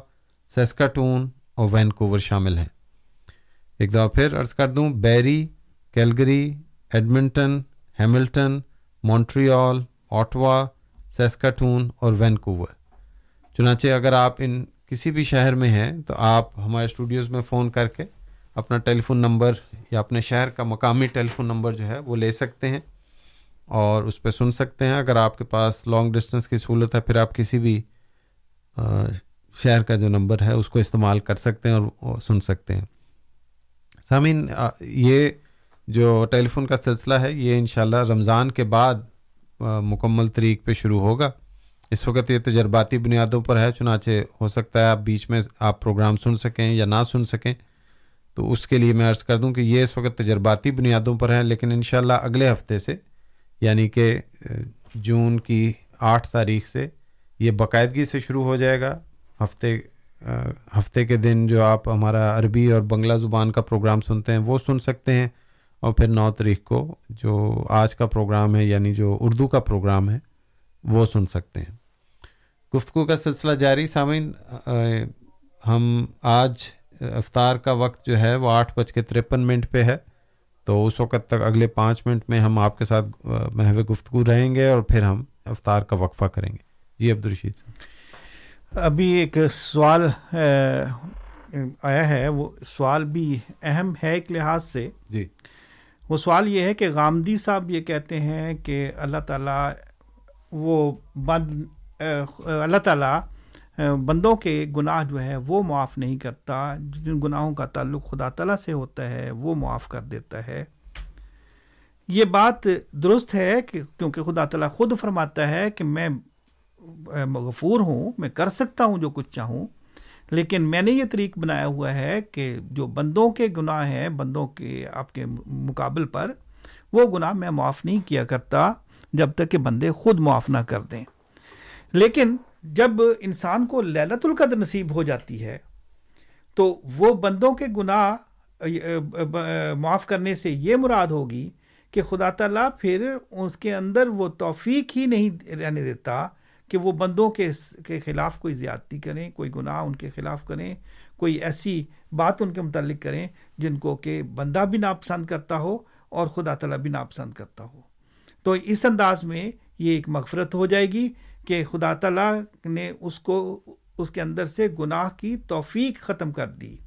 Saskatoon اور وینکوور شامل ہیں۔ ایک دفعہ پھر عرض کر دوں، Barrie, Calgary, Edmonton Hamilton, Montreal Ottawa Saskatoon اور وینکوور۔ چنانچہ اگر آپ ان کسی بھی شہر میں ہیں تو آپ ہمارے اسٹوڈیوز میں فون کر کے اپنا ٹیلی فون نمبر یا اپنے شہر کا مقامی ٹیلی فون نمبر جو ہے وہ لے سکتے ہیں اور اس پہ سن سکتے ہیں۔ اگر آپ کے پاس لانگ ڈسٹینس کی سہولت ہے، پھر آپ کسی بھی شہر کا جو نمبر ہے، اس کو استعمال کر سکتے ہیں اور سن سکتے ہیں۔ سامعین یہ جو ٹیلی فون کا سلسلہ ہے، یہ انشاءاللہ رمضان کے بعد مکمل طریق پہ شروع ہوگا۔ اس وقت یہ تجرباتی بنیادوں پر ہے، چنانچہ ہو سکتا ہے آپ بیچ میں آپ پروگرام سن سکیں یا نہ سن سکیں۔ تو اس کے لیے میں عرض کر دوں کہ یہ اس وقت تجرباتی بنیادوں پر ہے لیکن انشاءاللہ اگلے ہفتے سے یعنی کہ جون کی آٹھ تاریخ سے یہ باقاعدگی سے شروع ہو جائے گا۔ ہفتے ہفتے کے دن جو آپ ہمارا عربی اور بنگلہ زبان کا پروگرام سنتے ہیں، وہ سن سکتے ہیں۔ اور پھر نو تاریخ کو جو آج کا پروگرام ہے یعنی جو اردو کا پروگرام ہے وہ سن سکتے ہیں۔ گفتگو کا سلسلہ جاری۔ سامعین ہم آج افطار کا وقت جو ہے وہ آٹھ بج کے ترپن منٹ پہ ہے۔ تو اس وقت تک اگلے پانچ منٹ میں ہم آپ کے ساتھ محو گفتگو رہیں گے اور پھر ہم افطار کا وقفہ کریں گے۔ جی عبدالرشید صاحب۔ ابھی ایک سوال آیا ہے۔ وہ سوال بھی اہم ہے ایک لحاظ سے۔ جی۔ وہ سوال یہ ہے کہ غامدی صاحب یہ کہتے ہیں کہ اللہ تعالیٰ وہ بند اللہ تعالیٰ بندوں کے گناہ جو ہے وہ معاف نہیں کرتا، جن گناہوں کا تعلق خدا تعالیٰ سے ہوتا ہے وہ معاف کر دیتا ہے۔ یہ بات درست ہے کہ کیونکہ خدا تعالیٰ خود فرماتا ہے کہ میں غفور ہوں، میں کر سکتا ہوں جو کچھ چاہوں۔ لیکن میں نے یہ طریق بنایا ہوا ہے کہ جو بندوں کے گناہ ہیں، بندوں کے آپ کے مقابل پر، وہ گناہ میں معاف نہیں کیا کرتا جب تک کہ بندے خود معاف نہ کر دیں۔ لیکن جب انسان کو للت القدر نصیب ہو جاتی ہے، تو وہ بندوں کے گناہ، معاف کرنے سے یہ مراد ہوگی کہ خدا تعالیٰ پھر اس کے اندر وہ توفیق ہی نہیں رہنے دیتا کہ وہ بندوں کے کے خلاف کوئی زیادتی کریں، کوئی گناہ ان کے خلاف کریں، کوئی ایسی بات ان کے متعلق کریں جن کو کہ بندہ بھی ناپسند کرتا ہو اور خدا تعالیٰ بھی ناپسند کرتا ہو۔ تو اس انداز میں یہ ایک مغفرت ہو جائے گی کہ خدا تعالیٰ نے اس کو، اس کے اندر سے گناہ کی توفیق ختم کر دی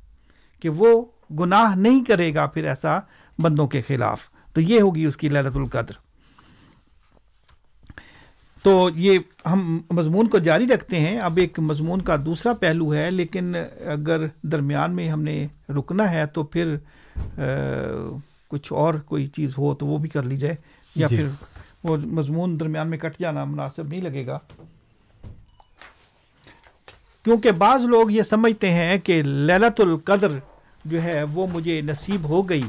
کہ وہ گناہ نہیں کرے گا پھر ایسا بندوں کے خلاف۔ تو یہ ہوگی اس کی للت القدر۔ تو یہ ہم مضمون کو جاری رکھتے ہیں۔ اب ایک مضمون کا دوسرا پہلو ہے لیکن اگر درمیان میں ہم نے رکنا ہے تو پھر کچھ اور کوئی چیز ہو تو وہ بھی کر لی جائے یا جی. پھر وہ مضمون درمیان میں کٹ جانا مناسب نہیں لگے گا۔ کیونکہ بعض لوگ یہ سمجھتے ہیں کہ للت القدر جو ہے وہ مجھے نصیب ہو گئی۔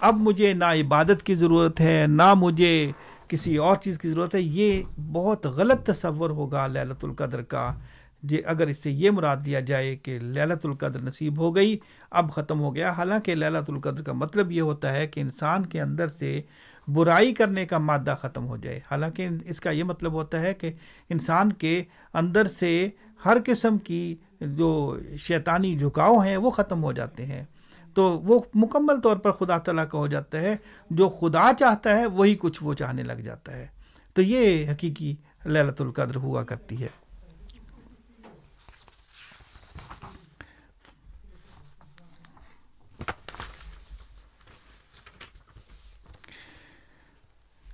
اب مجھے نہ عبادت کی ضرورت ہے نہ مجھے کسی اور چیز کی ضرورت ہے، یہ بہت غلط تصور ہوگا للت القدر کا۔ جی اگر اس سے یہ مراد دیا جائے کہ للت القدر نصیب ہو گئی، اب ختم ہو گیا۔ حالانکہ للت القدر کا مطلب یہ ہوتا ہے کہ انسان کے اندر سے برائی کرنے کا مادہ ختم ہو جائے۔ حالانکہ اس کا یہ مطلب ہوتا ہے کہ انسان کے اندر سے ہر قسم کی جو شیطانی جھکاؤ ہیں، وہ ختم ہو جاتے ہیں۔ تو وہ مکمل طور پر خدا تعالیٰ کا ہو جاتا ہے، جو خدا چاہتا ہے، وہی کچھ وہ چاہنے لگ جاتا ہے۔ تو یہ حقیقی للت القدر ہوا کرتی ہے۔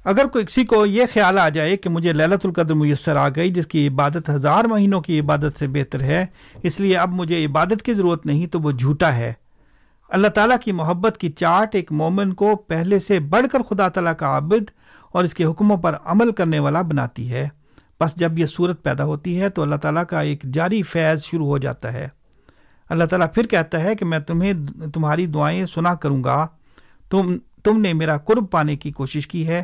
اگر کوئی کسی کو یہ خیال آ جائے کہ مجھے للت القدر میسر آ گئی، جس کی عبادت ہزار مہینوں کی عبادت سے بہتر ہے، اس لیے اب مجھے عبادت کی ضرورت نہیں، تو وہ جھوٹا ہے۔ اللہ تعالیٰ کی محبت کی چاٹ ایک مومن کو پہلے سے بڑھ کر خدا تعالیٰ کا عابد اور اس کے حکموں پر عمل کرنے والا بناتی ہے۔ بس جب یہ صورت پیدا ہوتی ہے تو اللہ تعالیٰ کا ایک جاری فیض شروع ہو جاتا ہے۔ اللہ تعالیٰ پھر کہتا ہے کہ میں تمہیں تمہاری دعائیں سنا کروں گا۔ تم تم نے میرا قرب پانے کی کوشش کی ہے،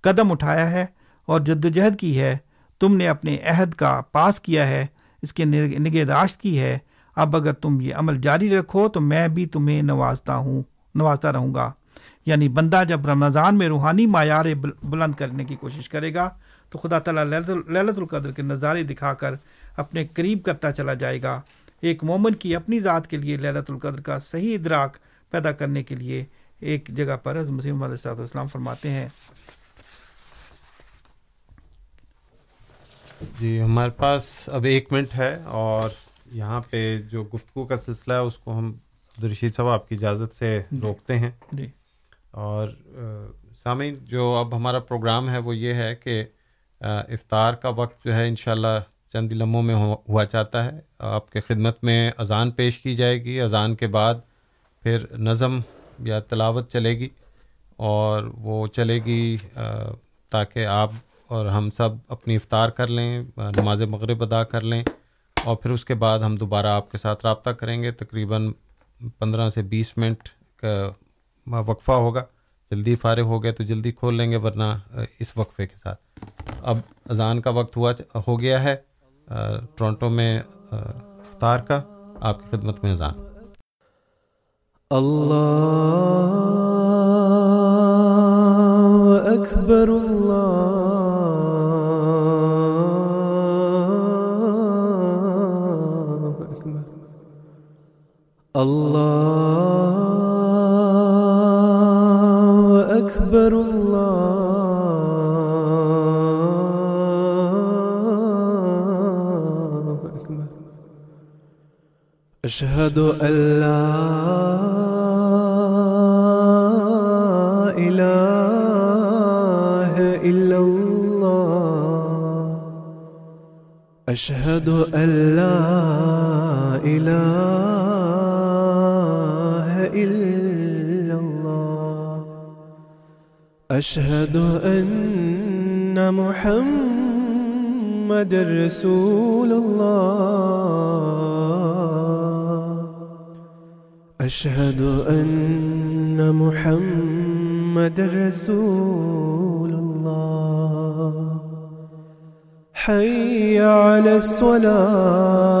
قدم اٹھایا ہے اور جد و جہد کی ہے۔ تم نے اپنے عہد کا پاس کیا ہے، اس کے نگہداشت کی ہے۔ اب اگر تم یہ عمل جاری رکھو تو میں بھی تمہیں نوازتا ہوں، نوازتا رہوں گا۔ یعنی بندہ جب رمضان میں روحانی معیار بلند کرنے کی کوشش کرے گا تو خدا تعالیٰ للت القدر کے نظارے دکھا کر اپنے قریب کرتا چلا جائے گا۔ ایک مومن کی اپنی ذات کے لیے للت القدر کا صحیح ادراک پیدا کرنے کے لیے ایک جگہ پر حضرت مسیم علیہ السلام فرماتے ہیں۔ جی ہمارے پاس اب ایک منٹ ہے اور یہاں پہ جو گفتگو کا سلسلہ ہے اس کو ہم عبدالرشید صاحب آپ کی اجازت سے جی۔ روکتے ہیں۔ جی۔ اور سامعین جو اب ہمارا پروگرام ہے وہ یہ ہے کہ افطار کا وقت جو ہے انشاءاللہ چند لمحوں میں ہوا چاہتا ہے۔ آپ کے خدمت میں اذان پیش کی جائے گی۔ اذان کے بعد پھر نظم یا تلاوت چلے گی اور وہ چلے گی تاکہ آپ اور ہم سب اپنی افطار کر لیں نماز مغرب ادا کر لیں۔ اور پھر اس کے بعد ہم دوبارہ آپ کے ساتھ رابطہ کریں گے، تقریباً پندرہ سے بیس منٹ کا وقفہ ہوگا۔ جلدی فارغ ہو گئے تو جلدی کھول لیں گے ورنہ اس وقفے کے ساتھ۔ اب اذان کا وقت ہوا، ہو گیا ہے۔ ٹورنٹو میں افطار کا، آپ کی خدمت میں اذان۔ اللہ اکبر، اللہ اللہ اکبر اللہ اکبر اشہد اللہ الہ الا اللہ اشہد اللہ الہ أشهد أن محمد رسول الله. أشهد أن محمد رسول الله. حي على الصلاة.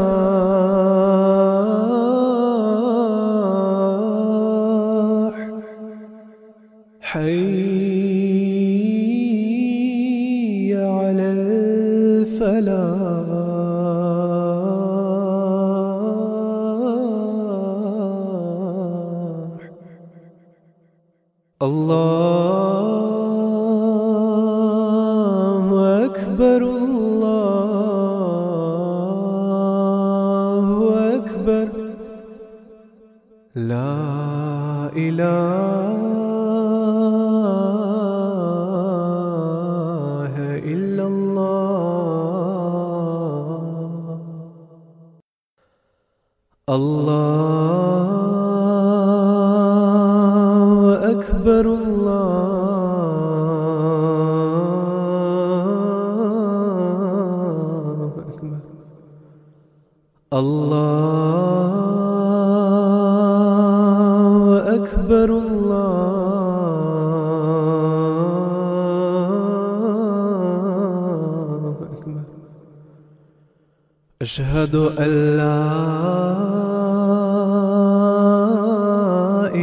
اشهد ان لا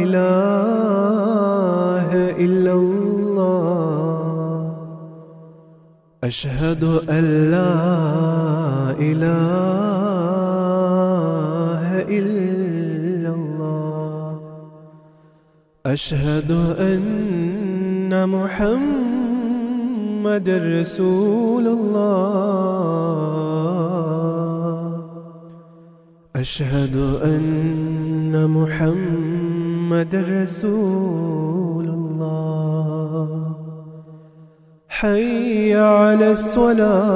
اله الا الله. اشهد ان لا اله الا الله. اشهد ان محمد رسول الله. اشہد ان محمد رسول اللہ حی علی الصلاة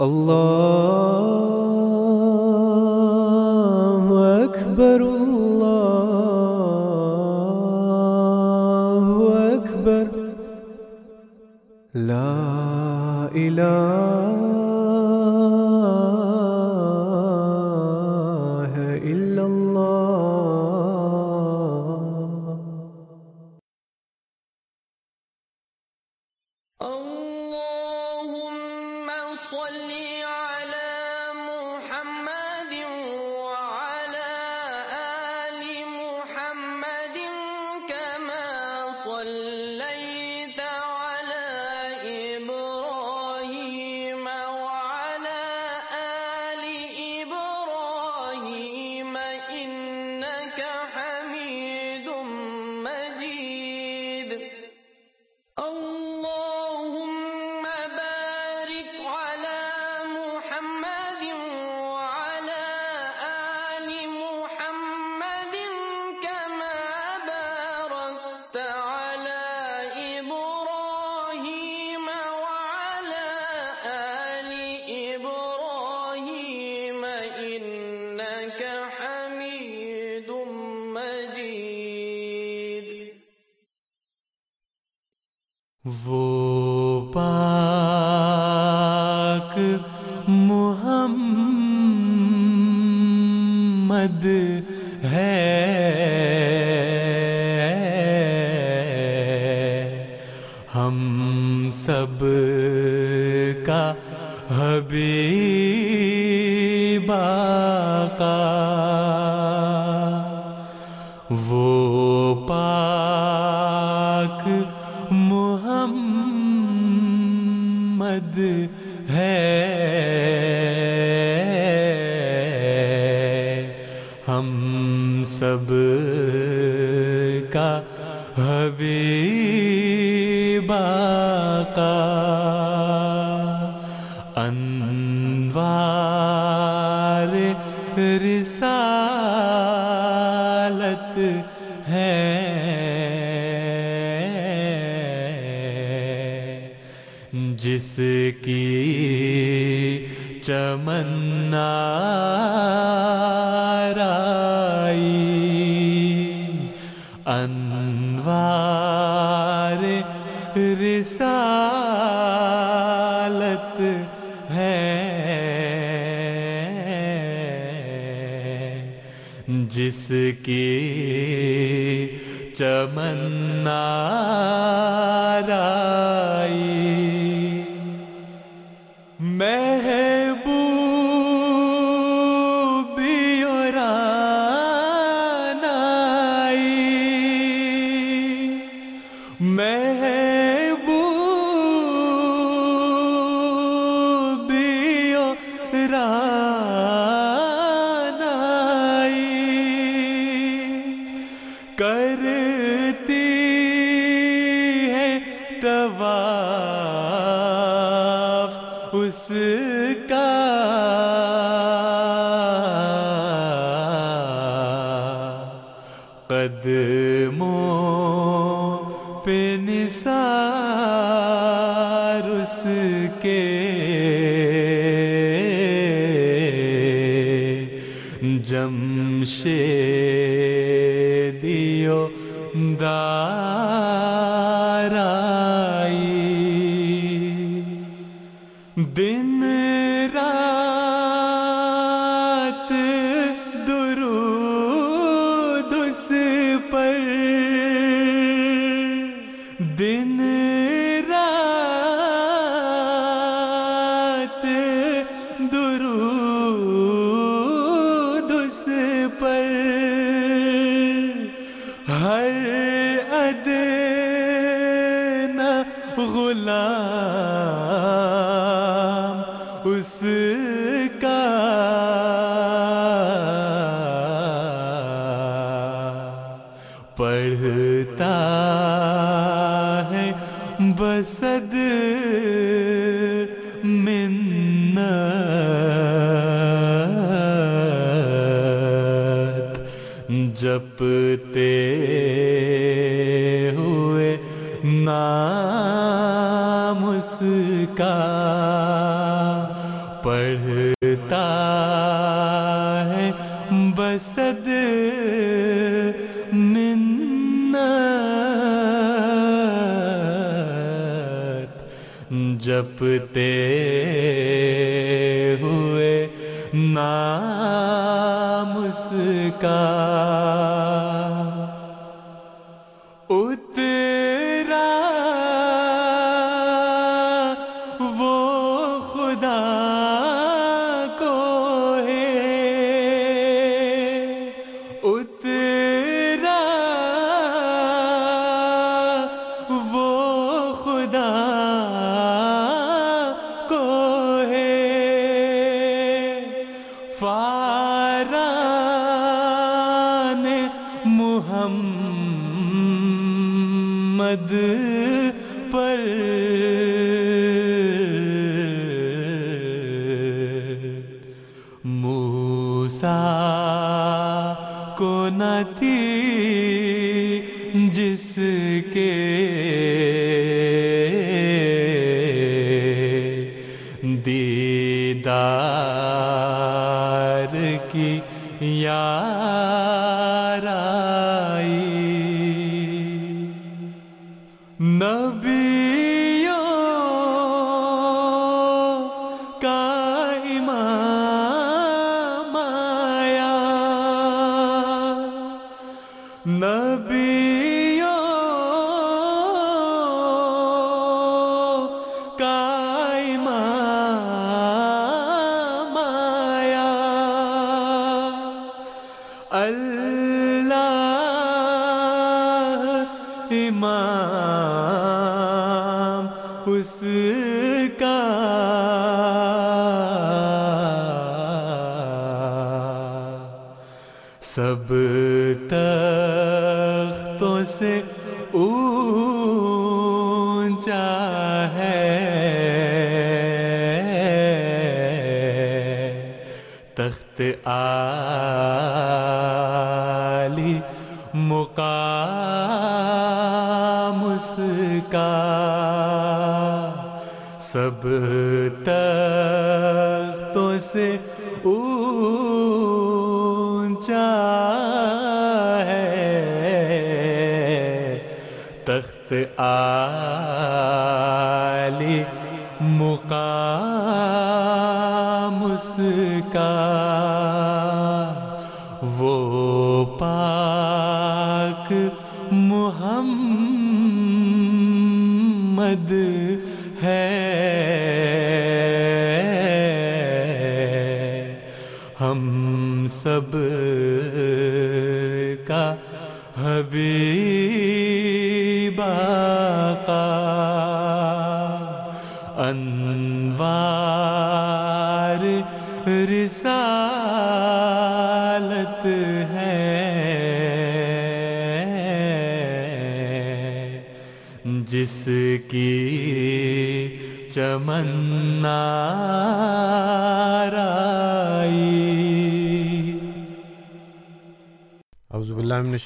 اللہ اکبر اللہ نبی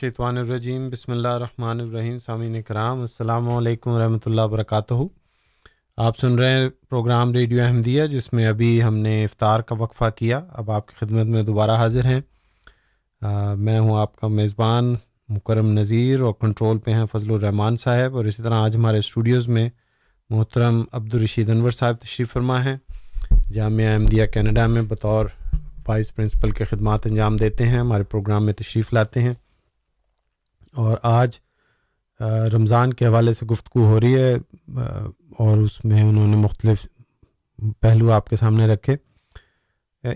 الشیطان الرجیم بسم اللہ الرحمن الرحیم سامعین کرام السلام علیکم ورحمۃ اللہ وبرکاتہ۔ آپ سن رہے ہیں پروگرام ریڈیو احمدیہ جس میں ابھی ہم نے افطار کا وقفہ کیا۔ اب آپ کی خدمت میں دوبارہ حاضر ہیں۔ آ, میں ہوں آپ کا میزبان مکرم نذیر اور کنٹرول پہ ہیں فضل الرحمان صاحب۔ اور اسی طرح آج ہمارے اسٹوڈیوز میں محترم عبدالرشید انور صاحب تشریف فرما ہیں۔ جامعہ احمدیہ کینیڈا میں بطور وائس پرنسپل کے خدمات انجام دیتے ہیں ہمارے پروگرام میں تشریف لاتے ہیں۔ اور آج رمضان کے حوالے سے گفتگو ہو رہی ہے اور اس میں انہوں نے مختلف پہلو آپ کے سامنے رکھے۔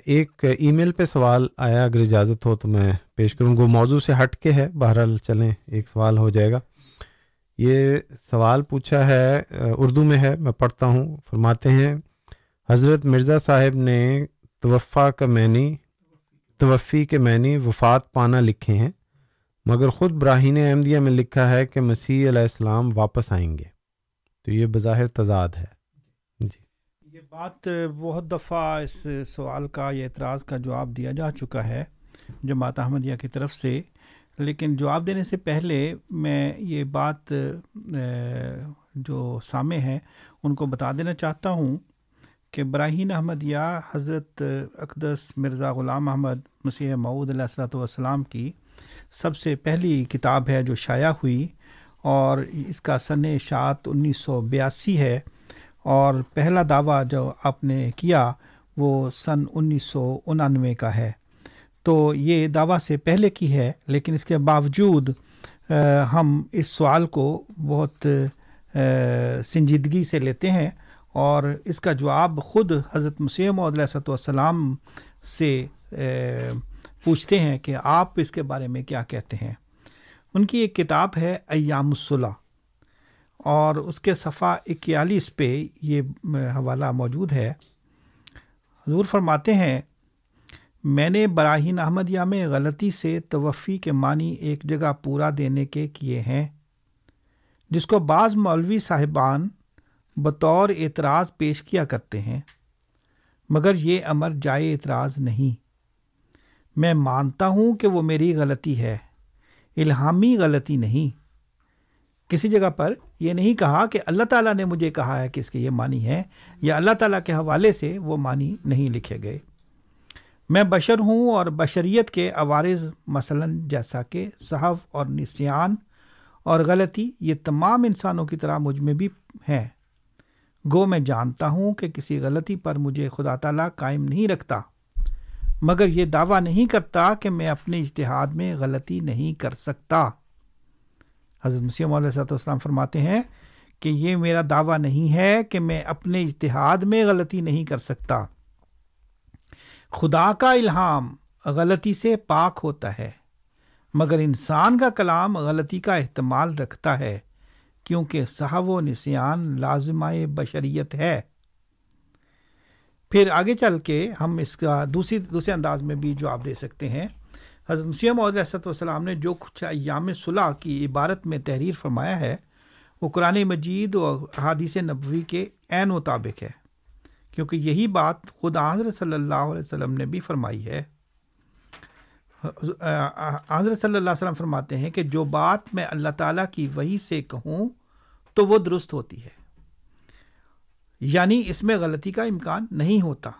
ایک ای میل پہ سوال آیا، اگر اجازت ہو تو میں پیش کروں۔ گا موضوع سے ہٹ کے ہے، بہرحال چلیں، ایک سوال ہو جائے گا۔ یہ سوال پوچھا ہے اردو میں ہے، میں پڑھتا ہوں۔ فرماتے ہیں، حضرت مرزا صاحب نے توفع کا معنی، توفی کے معنی وفات پانا لکھے ہیں۔ مگر خود براہین احمدیہ میں لکھا ہے کہ مسیح علیہ السلام واپس آئیں گے۔ تو یہ بظاہر تضاد ہے۔ جی۔ یہ بات بہت دفعہ اس سوال کا یا اعتراض کا جواب دیا جا چکا ہے جماعت احمدیہ کی طرف سے۔ لیکن جواب دینے سے پہلے میں یہ بات جو سامع ہیں، ان کو بتا دینا چاہتا ہوں کہ براہین احمدیہ حضرت اقدس مرزا غلام احمد مسیح معود علیہ السلۃ والسلام کی سب سے پہلی کتاب ہے جو شائع ہوئی اور اس کا سن اشاعت انیس سو بیاسی ہے اور پہلا دعویٰ جو آپ نے کیا وہ سن انیس سو انانوے کا ہے۔ تو یہ دعویٰ سے پہلے کی ہے، لیکن اس کے باوجود ہم اس سوال کو بہت سنجیدگی سے لیتے ہیں اور اس کا جواب خود حضرت مسیح علیہ والسلام سے پوچھتے ہیں کہ آپ اس کے بارے میں کیا کہتے ہیں۔ ان کی ایک کتاب ہے ایام الصلاح اور اس کے صفحہ اکیالیس پہ یہ حوالہ موجود ہے۔ حضور فرماتے ہیں، میں نے براہین احمدیہ میں غلطی سے توفی کے معنی ایک جگہ پورا دینے کے کیے ہیں، جس کو بعض مولوی صاحبان بطور اعتراض پیش کیا کرتے ہیں، مگر یہ امر جائے اعتراض نہیں۔ میں مانتا ہوں کہ وہ میری غلطی ہے۔ الہامی غلطی نہیں۔ کسی جگہ پر یہ نہیں کہا کہ اللہ تعالیٰ نے مجھے کہا ہے کہ اس کے یہ معنی ہے یا اللہ تعالیٰ کے حوالے سے وہ معنی نہیں لکھے گئے۔ میں بشر ہوں اور بشریت کے عوارض، مثلا جیسا کہ صحف اور نسیان اور غلطی، یہ تمام انسانوں کی طرح مجھ میں بھی ہیں۔ گو، میں جانتا ہوں کہ کسی غلطی پر مجھے خدا تعالیٰ قائم نہیں رکھتا۔ مگر یہ دعویٰ نہیں کرتا کہ میں اپنے اشتہاد میں غلطی نہیں کر سکتا۔ حضرت مسیم علیہ صاحب السلام فرماتے ہیں کہ یہ میرا دعویٰ نہیں ہے کہ میں اپنے اشتہاد میں غلطی نہیں کر سکتا۔ خدا کا الہام غلطی سے پاک ہوتا ہے، مگر انسان کا کلام غلطی کا احتمال رکھتا ہے، کیونکہ صحب و نسیان لازمۂ بشریت ہے۔ پھر آگے چل کے ہم اس کا دوسری دوسرے انداز میں بھی جواب دے سکتے ہیں۔ حضرت مسیم علیہ والسلام نے جو کچھ ایام صلاح کی عبارت میں تحریر فرمایا ہے، وہ قرآن مجید اور حادث نبوی کے عین مطابق ہے، کیونکہ یہی بات خود حضرت صلی اللہ علیہ وسلم نے بھی فرمائی ہے۔ حضرت صلی اللہ علیہ وسلم فرماتے ہیں کہ جو بات میں اللہ تعالیٰ کی وہی سے کہوں تو وہ درست ہوتی ہے۔ یعنی اس میں غلطی کا امکان نہیں ہوتا۔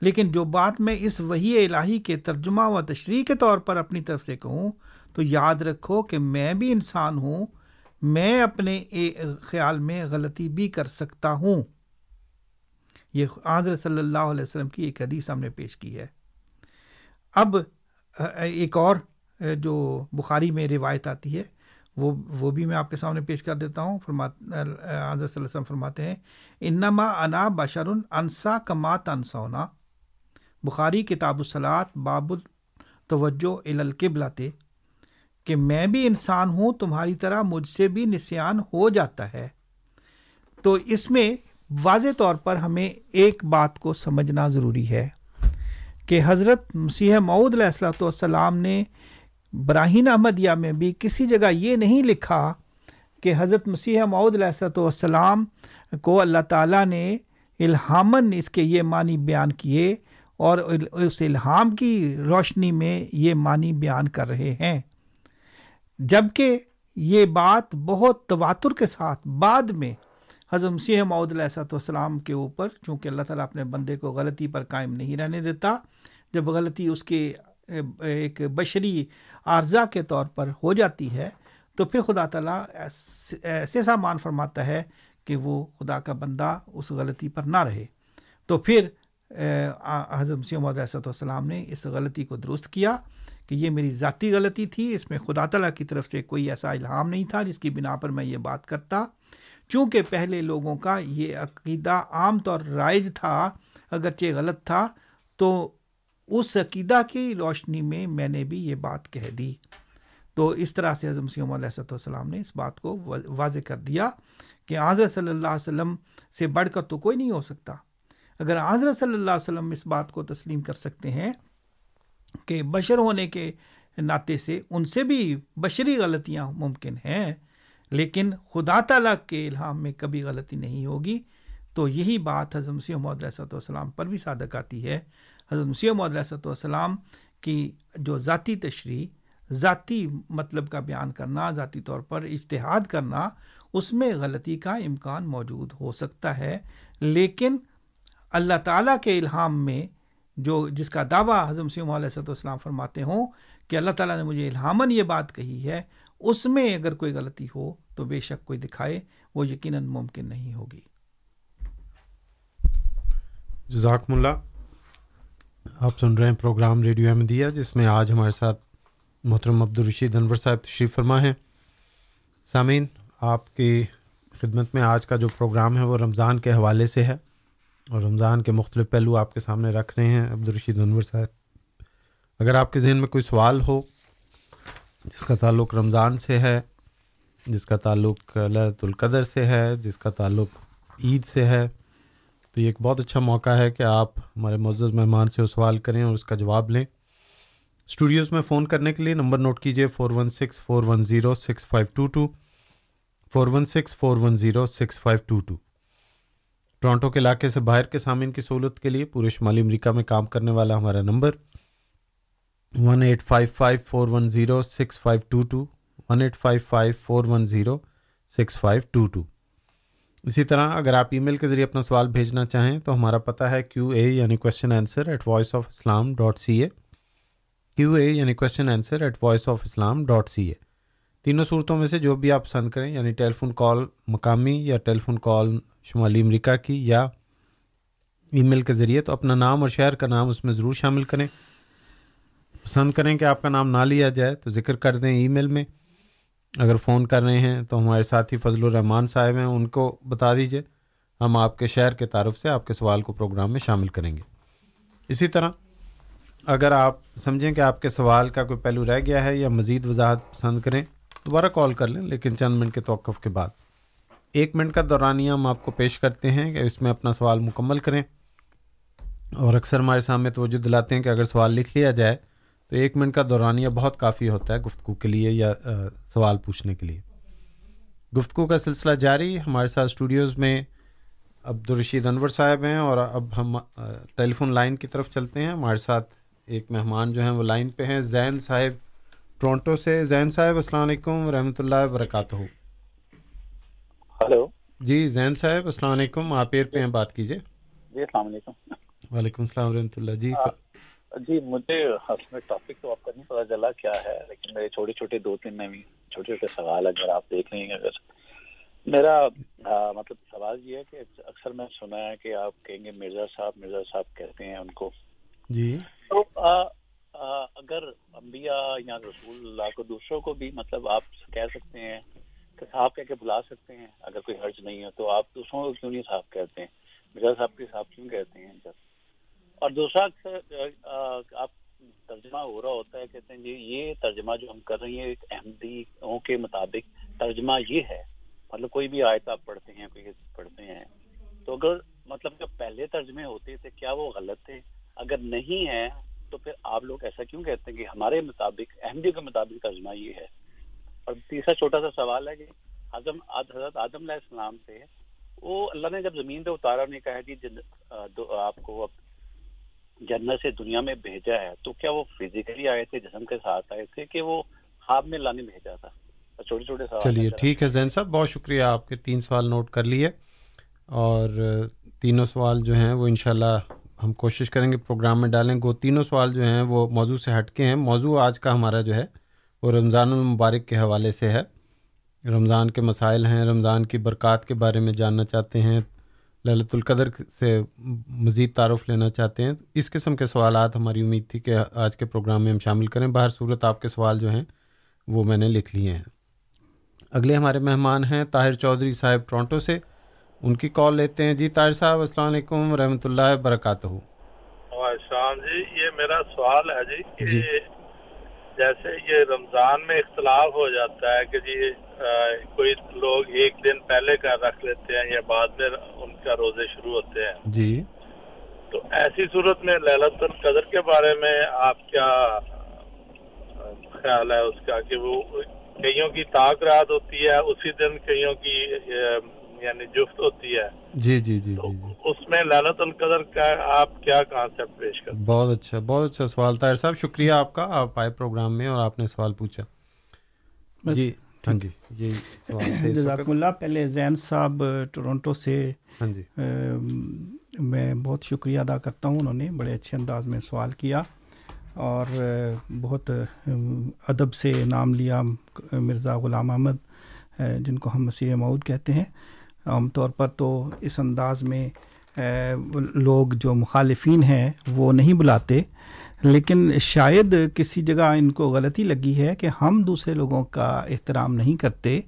لیکن جو بات میں اس وہی الہی کے ترجمہ و تشریح کے طور پر اپنی طرف سے کہوں، تو یاد رکھو کہ میں بھی انسان ہوں، میں اپنے خیال میں غلطی بھی کر سکتا ہوں۔ یہ حضرت صلی اللہ علیہ وسلم کی ایک حدیث ہم نے پیش کی ہے۔ اب ایک اور جو بخاری میں روایت آتی ہے۔ وہ وہ بھی میں آپ کے سامنے پیش کر دیتا ہوں۔ فرما حضرت صلی اللہ علیہ وسلم فرماتے ہیں، انما انا بشر انسا کمات انسونا بخاری کتاب الصلاط باب التوجہ القبلاتے کہ میں بھی انسان ہوں، تمہاری طرح مجھ سے بھی نسیان ہو جاتا ہے۔ تو اس میں واضح طور پر ہمیں ایک بات کو سمجھنا ضروری ہے کہ حضرت مسیح معود علیہ السلۃ والسلام نے براہین احمدیہ میں بھی کسی جگہ یہ نہیں لکھا کہ حضرت مسیح معود علیہ والسلام کو اللہ تعالیٰ نے الہامن اس کے یہ معنی بیان کیے اور اس الہام کی روشنی میں یہ معنی بیان کر رہے ہیں۔ جبکہ یہ بات بہت تواتر کے ساتھ بعد میں حضرت مسیح معود علیہ صاحب والسلام کے اوپر، چونکہ اللہ تعالیٰ اپنے بندے کو غلطی پر قائم نہیں رہنے دیتا، جب غلطی اس کے ایک بشری عارضہ کے طور پر ہو جاتی ہے، تو پھر خدا تعالیٰ ایسے سامان فرماتا ہے کہ وہ خدا کا بندہ اس غلطی پر نہ رہے۔ تو پھر حضرت مسیح محدود علیہ والسلام نے اس غلطی کو درست کیا کہ یہ میری ذاتی غلطی تھی، اس میں خدا تعالیٰ کی طرف سے کوئی ایسا الہام نہیں تھا جس کی بنا پر میں یہ بات کرتا۔ چونکہ پہلے لوگوں کا یہ عقیدہ عام طور رائج تھا، اگرچہ غلط تھا، تو اس عقیدہ کی روشنی میں میں نے بھی یہ بات کہہ دی۔ تو اس طرح سے حضرت مسیم علیہ والسلام نے اس بات کو واضح کر دیا کہ حضرت صلی اللہ علیہ وسلم سے بڑھ کر تو کوئی نہیں ہو سکتا۔ اگر حضرت صلی اللہ علیہ وسلم اس بات کو تسلیم کر سکتے ہیں کہ بشر ہونے کے ناطے سے ان سے بھی بشری غلطیاں ممکن ہیں، لیکن خدا تعالیٰ کے الہام میں کبھی غلطی نہیں ہوگی، تو یہی بات حضرت مسیح محمد علیہ والسلام پر بھی صادق آتی ہے۔ حضرت مسیح محمد علیہ والسلام کی جو ذاتی تشریح، ذاتی مطلب کا بیان کرنا، ذاتی طور پر اشتہاد کرنا، اس میں غلطی کا امکان موجود ہو سکتا ہے۔ لیکن اللہ تعالیٰ کے الہام میں جو جس کا دعویٰ حضرت مسیم علیہ والسلام فرماتے ہوں کہ اللہ تعالیٰ نے مجھے الہامن یہ بات کہی ہے، اس میں اگر کوئی غلطی ہو تو بے شک کوئی دکھائے، وہ یقیناً ممکن نہیں ہوگی۔ جزاکم اللہ۔ آپ سن رہے ہیں پروگرام ریڈیو احمدیہ جس میں آج ہمارے ساتھ محترم عبدالرشید انور صاحب تشریف فرما ہیں۔ سامعین، آپ کی خدمت میں آج کا جو پروگرام ہے وہ رمضان کے حوالے سے ہے اور رمضان کے مختلف پہلو آپ کے سامنے رکھ رہے ہیں عبدالرشید انور صاحب۔ اگر آپ کے ذہن میں کوئی سوال ہو جس کا تعلق رمضان سے ہے، جس کا تعلق للت القدر سے ہے، جس کا تعلق عید سے ہے تو یہ ایک بہت اچھا موقع ہے کہ آپ ہمارے معزز مہمان سے وہ سوال کریں اور اس کا جواب لیں۔ اسٹوڈیوز میں فون کرنے کے لیے نمبر نوٹ کیجیے four one six four one zero six five two two four one six four one zero six five two two Toronto کے علاقے سے باہر کے سامعین کی سہولت کے لیے پورے شمالی امریکہ میں کام کرنے والا ہمارا number one eight five five four one zero six five two two one eight five five four one zero six five two two اسی طرح اگر آپ ای میل کے ذریعے اپنا سوال بھیجنا چاہیں تو ہمارا پتہ ہے کیو اے یعنی question answer at Voice of Islam dot C A Q A یعنی question answer at Voice of Islam dot C A تینوں صورتوں میں سے جو بھی آپ پسند کریں یعنی ٹیلی فون کال مقامی یا ٹیلی فون کال شمالی امریکہ کی یا ای میل کے ذریعے، تو اپنا نام اور شہر کا نام اس میں ضرور شامل کریں۔ پسند کریں کہ آپ کا نام نہ لیا جائے تو ذکر کر دیں ای میل میں۔ اگر فون کر رہے ہیں تو ہمارے ساتھی فضل الرحمان صاحب ہیں، ان کو بتا دیجیے ہم آپ کے شہر کے تعارف سے آپ کے سوال کو پروگرام میں شامل کریں گے۔ اسی طرح، اگر آپ سمجھیں کہ آپ کے سوال کا کوئی پہلو رہ گیا ہے یا مزید وضاحت پسند کریں، دوبارہ کال کر لیں، لیکن چند منٹ کے توقف کے بعد۔ ایک منٹ کا دورانیہ ہم آپ کو پیش کرتے ہیں کہ اس میں اپنا سوال مکمل کریں۔ اور اکثر ہمارے سامنے توجہ دلاتے ہیں کہ اگر سوال لکھ لیا جائے تو ایک منٹ کا دورانیہ بہت کافی ہوتا ہے گفتگو کے لیے یا سوال پوچھنے کے لیے۔ گفتگو کا سلسلہ جاری ہمارے ساتھ اسٹوڈیوز میں عبدالرشید انور صاحب ہیں اور اب ہم ٹیلی فون لائن کی طرف چلتے ہیں۔ ہمارے ساتھ ایک مہمان جو ہیں وہ لائن پہ ہیں زین صاحب ٹورنٹو سے۔ زین صاحب السلام علیکم ورحمۃ اللہ وبرکاتہ۔ ہلو۔ جی زین صاحب السلام علیکم۔ آپ ایر پہ ہیں بات کیجیے جی السلام علیکم۔ وعلیکم السلام ورحمۃ اللہ۔ جی جی مجھے اصل میں ٹاپک تو آپ کا نہیں پتا چلا کیا ہے لیکن میرے چھوٹے چھوٹے دو تین نوی چھوٹے چھوٹے سوال اگر آپ دیکھ لیں گے اگر میرا مطلب سوال یہ ہے کہ اکثر میں سنا ہے کہ آپ کہیں گے مرزا صاحب مرزا صاحب کہتے ہیں ان کو۔ جی۔ تو اگر انبیاء یا رسول اللہ کو دوسروں کو بھی مطلب آپ کہہ سکتے ہیں کہ صاحب کہہ کے بلا سکتے ہیں اگر کوئی حرج نہیں ہے تو آپ دوسروں کو کیوں نہیں صاحب کہتے ہیں؟ مرزا صاحب کے صاحب کیوں کہتے ہیں جب؟ اور دوسرا اکثر آپ ترجمہ ہو رہا ہوتا ہے، کہتے ہیں جی یہ ترجمہ جو ہم کر رہے ہیں، ایک احمدیوں کے مطابق ترجمہ یہ ہے۔ مطلب کوئی بھی آیت آپ پڑھتے ہیں، کوئی پڑھتے ہیں، تو اگر مطلب جو پہلے ترجمے ہوتے تھے، کیا وہ غلط تھے؟ اگر نہیں ہے، تو پھر آپ لوگ ایسا کیوں کہتے ہیں کہ ہمارے مطابق، احمدیوں کے مطابق ترجمہ یہ ہے؟ اور تیسرا چھوٹا سا سوال ہے جی، کہ آدم حضرت آدم علیہ السلام سے، وہ اللہ نے جب زمین پہ اتارا نے کہا جی آپ کو جنت سے دنیا میں بھیجا ہے تو کیا وہ فزیکلی آئے تھے جسم کے ساتھ آئے تھے کہ وہ خواب میں لانے بھیجا تھا؟ چھوٹے چھوٹے سوال چلیے۔ ٹھیک ہے زین صاحب بہت شکریہ آپ کے تین سوال نوٹ کر لیے۔ اور تینوں سوال جو ہیں وہ انشاءاللہ ہم کوشش کریں گے پروگرام میں ڈالیں۔ گے وہ تینوں سوال جو ہیں وہ موضوع سے ہٹ کے ہیں۔ موضوع آج کا ہمارا جو ہے وہ رمضان المبارک کے حوالے سے ہے۔ رمضان کے مسائل ہیں رمضان کی برکات کے بارے میں جاننا چاہتے ہیں۔ للت القدر سے مزید تعارف لینا چاہتے ہیں۔ اس قسم کے سوالات ہماری امید تھی کہ آج کے پروگرام میں ہم شامل کریں۔ باہر صورت آپ کے سوال جو ہیں وہ میں نے لکھ لیے ہیں۔ اگلے ہمارے مہمان ہیں طاہر چودھری صاحب ٹورنٹو سے۔ ان کی کال لیتے ہیں۔ جی طاہر صاحب السلام علیکم ورحمۃ اللہ وبرکاتہ۔ شام جی یہ میرا سوال ہے جی کہ جی۔ جیسے یہ رمضان میں اختلاف ہو جاتا ہے کہ جی کوئی لوگ ایک دن پہلے کا رکھ لیتے ہیں یا بعد میں ان کا روزے شروع ہوتے ہیں۔ جی۔ تو ایسی صورت میں للت القدر کے بارے میں آپ کیا خیال ہے اس کا کہ وہ کئیوں کی طاق رات ہوتی ہے اسی دن کئیوں کی یعنی جفت ہوتی ہے؟ جی جی جی جی جی۔ اس میں للت القدر کا آپ کیا کانسیپٹ پیش کرتے بہت اچھا بہت اچھا سوال طاہر صاحب شکریہ آپ کا آپ آئے پروگرام میں اور آپ نے سوال پوچھا۔ جی ہاں جی یہی سوال جزاکم اللہ پہلے زین صاحب ٹورنٹو سے ہاں جی۔ میں بہت شکریہ ادا کرتا ہوں انہوں نے بڑے اچھے انداز میں سوال کیا۔ اور بہت ادب سے نام لیا مرزا غلام احمد جن کو ہم مسیح معود کہتے ہیں۔ عام طور پر تو اس انداز میں لوگ جو مخالفین ہیں وہ نہیں بلاتے، لیکن شاید کسی جگہ ان کو غلطی لگی ہے کہ ہم دوسرے لوگوں کا احترام نہیں کرتے،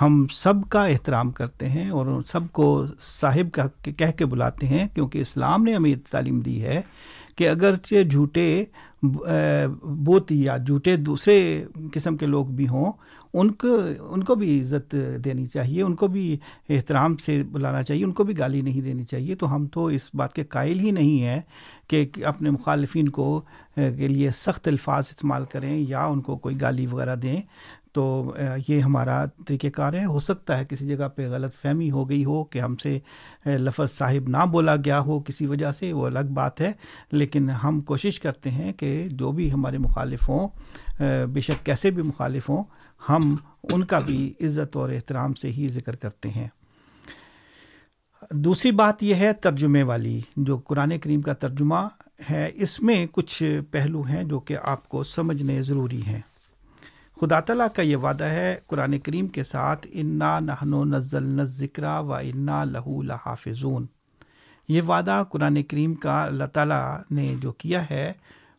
ہم سب کا احترام کرتے ہیں اور سب کو صاحب کا کہہ کے بلاتے ہیں، کیونکہ اسلام نے ہمیں تعلیم دی ہے کہ اگرچہ جھوٹے بت یا جھوٹے دوسرے قسم کے لوگ بھی ہوں ان کو ان کو بھی عزت دینی چاہیے، ان کو بھی احترام سے بلانا چاہیے، ان کو بھی گالی نہیں دینی چاہیے۔ تو ہم تو اس بات کے قائل ہی نہیں ہیں کہ اپنے مخالفین کو کے لیے سخت الفاظ استعمال کریں یا ان کو کوئی گالی وغیرہ دیں۔ تو یہ ہمارا طریقہ کار ہے۔ ہو سکتا ہے کسی جگہ پہ غلط فہمی ہو گئی ہو کہ ہم سے لفظ صاحب نہ بولا گیا ہو کسی وجہ سے، وہ الگ بات ہے۔ لیکن ہم کوشش کرتے ہیں کہ جو بھی ہمارے مخالف ہوں بے شک کیسے بھی مخالف ہوں ہم ان کا بھی عزت اور احترام سے ہی ذکر کرتے ہیں۔ دوسری بات یہ ہے ترجمے والی، جو قرآن کریم کا ترجمہ ہے، اس میں کچھ پہلو ہیں جو کہ آپ کو سمجھنے ضروری ہیں۔ خدا تعالیٰ کا یہ وعدہ ہے قرآن کریم کے ساتھ، انا نہن و نزل نز و انا لہو لحافظون۔ یہ وعدہ قرآن کریم کا اللہ تعالیٰ نے جو کیا ہے،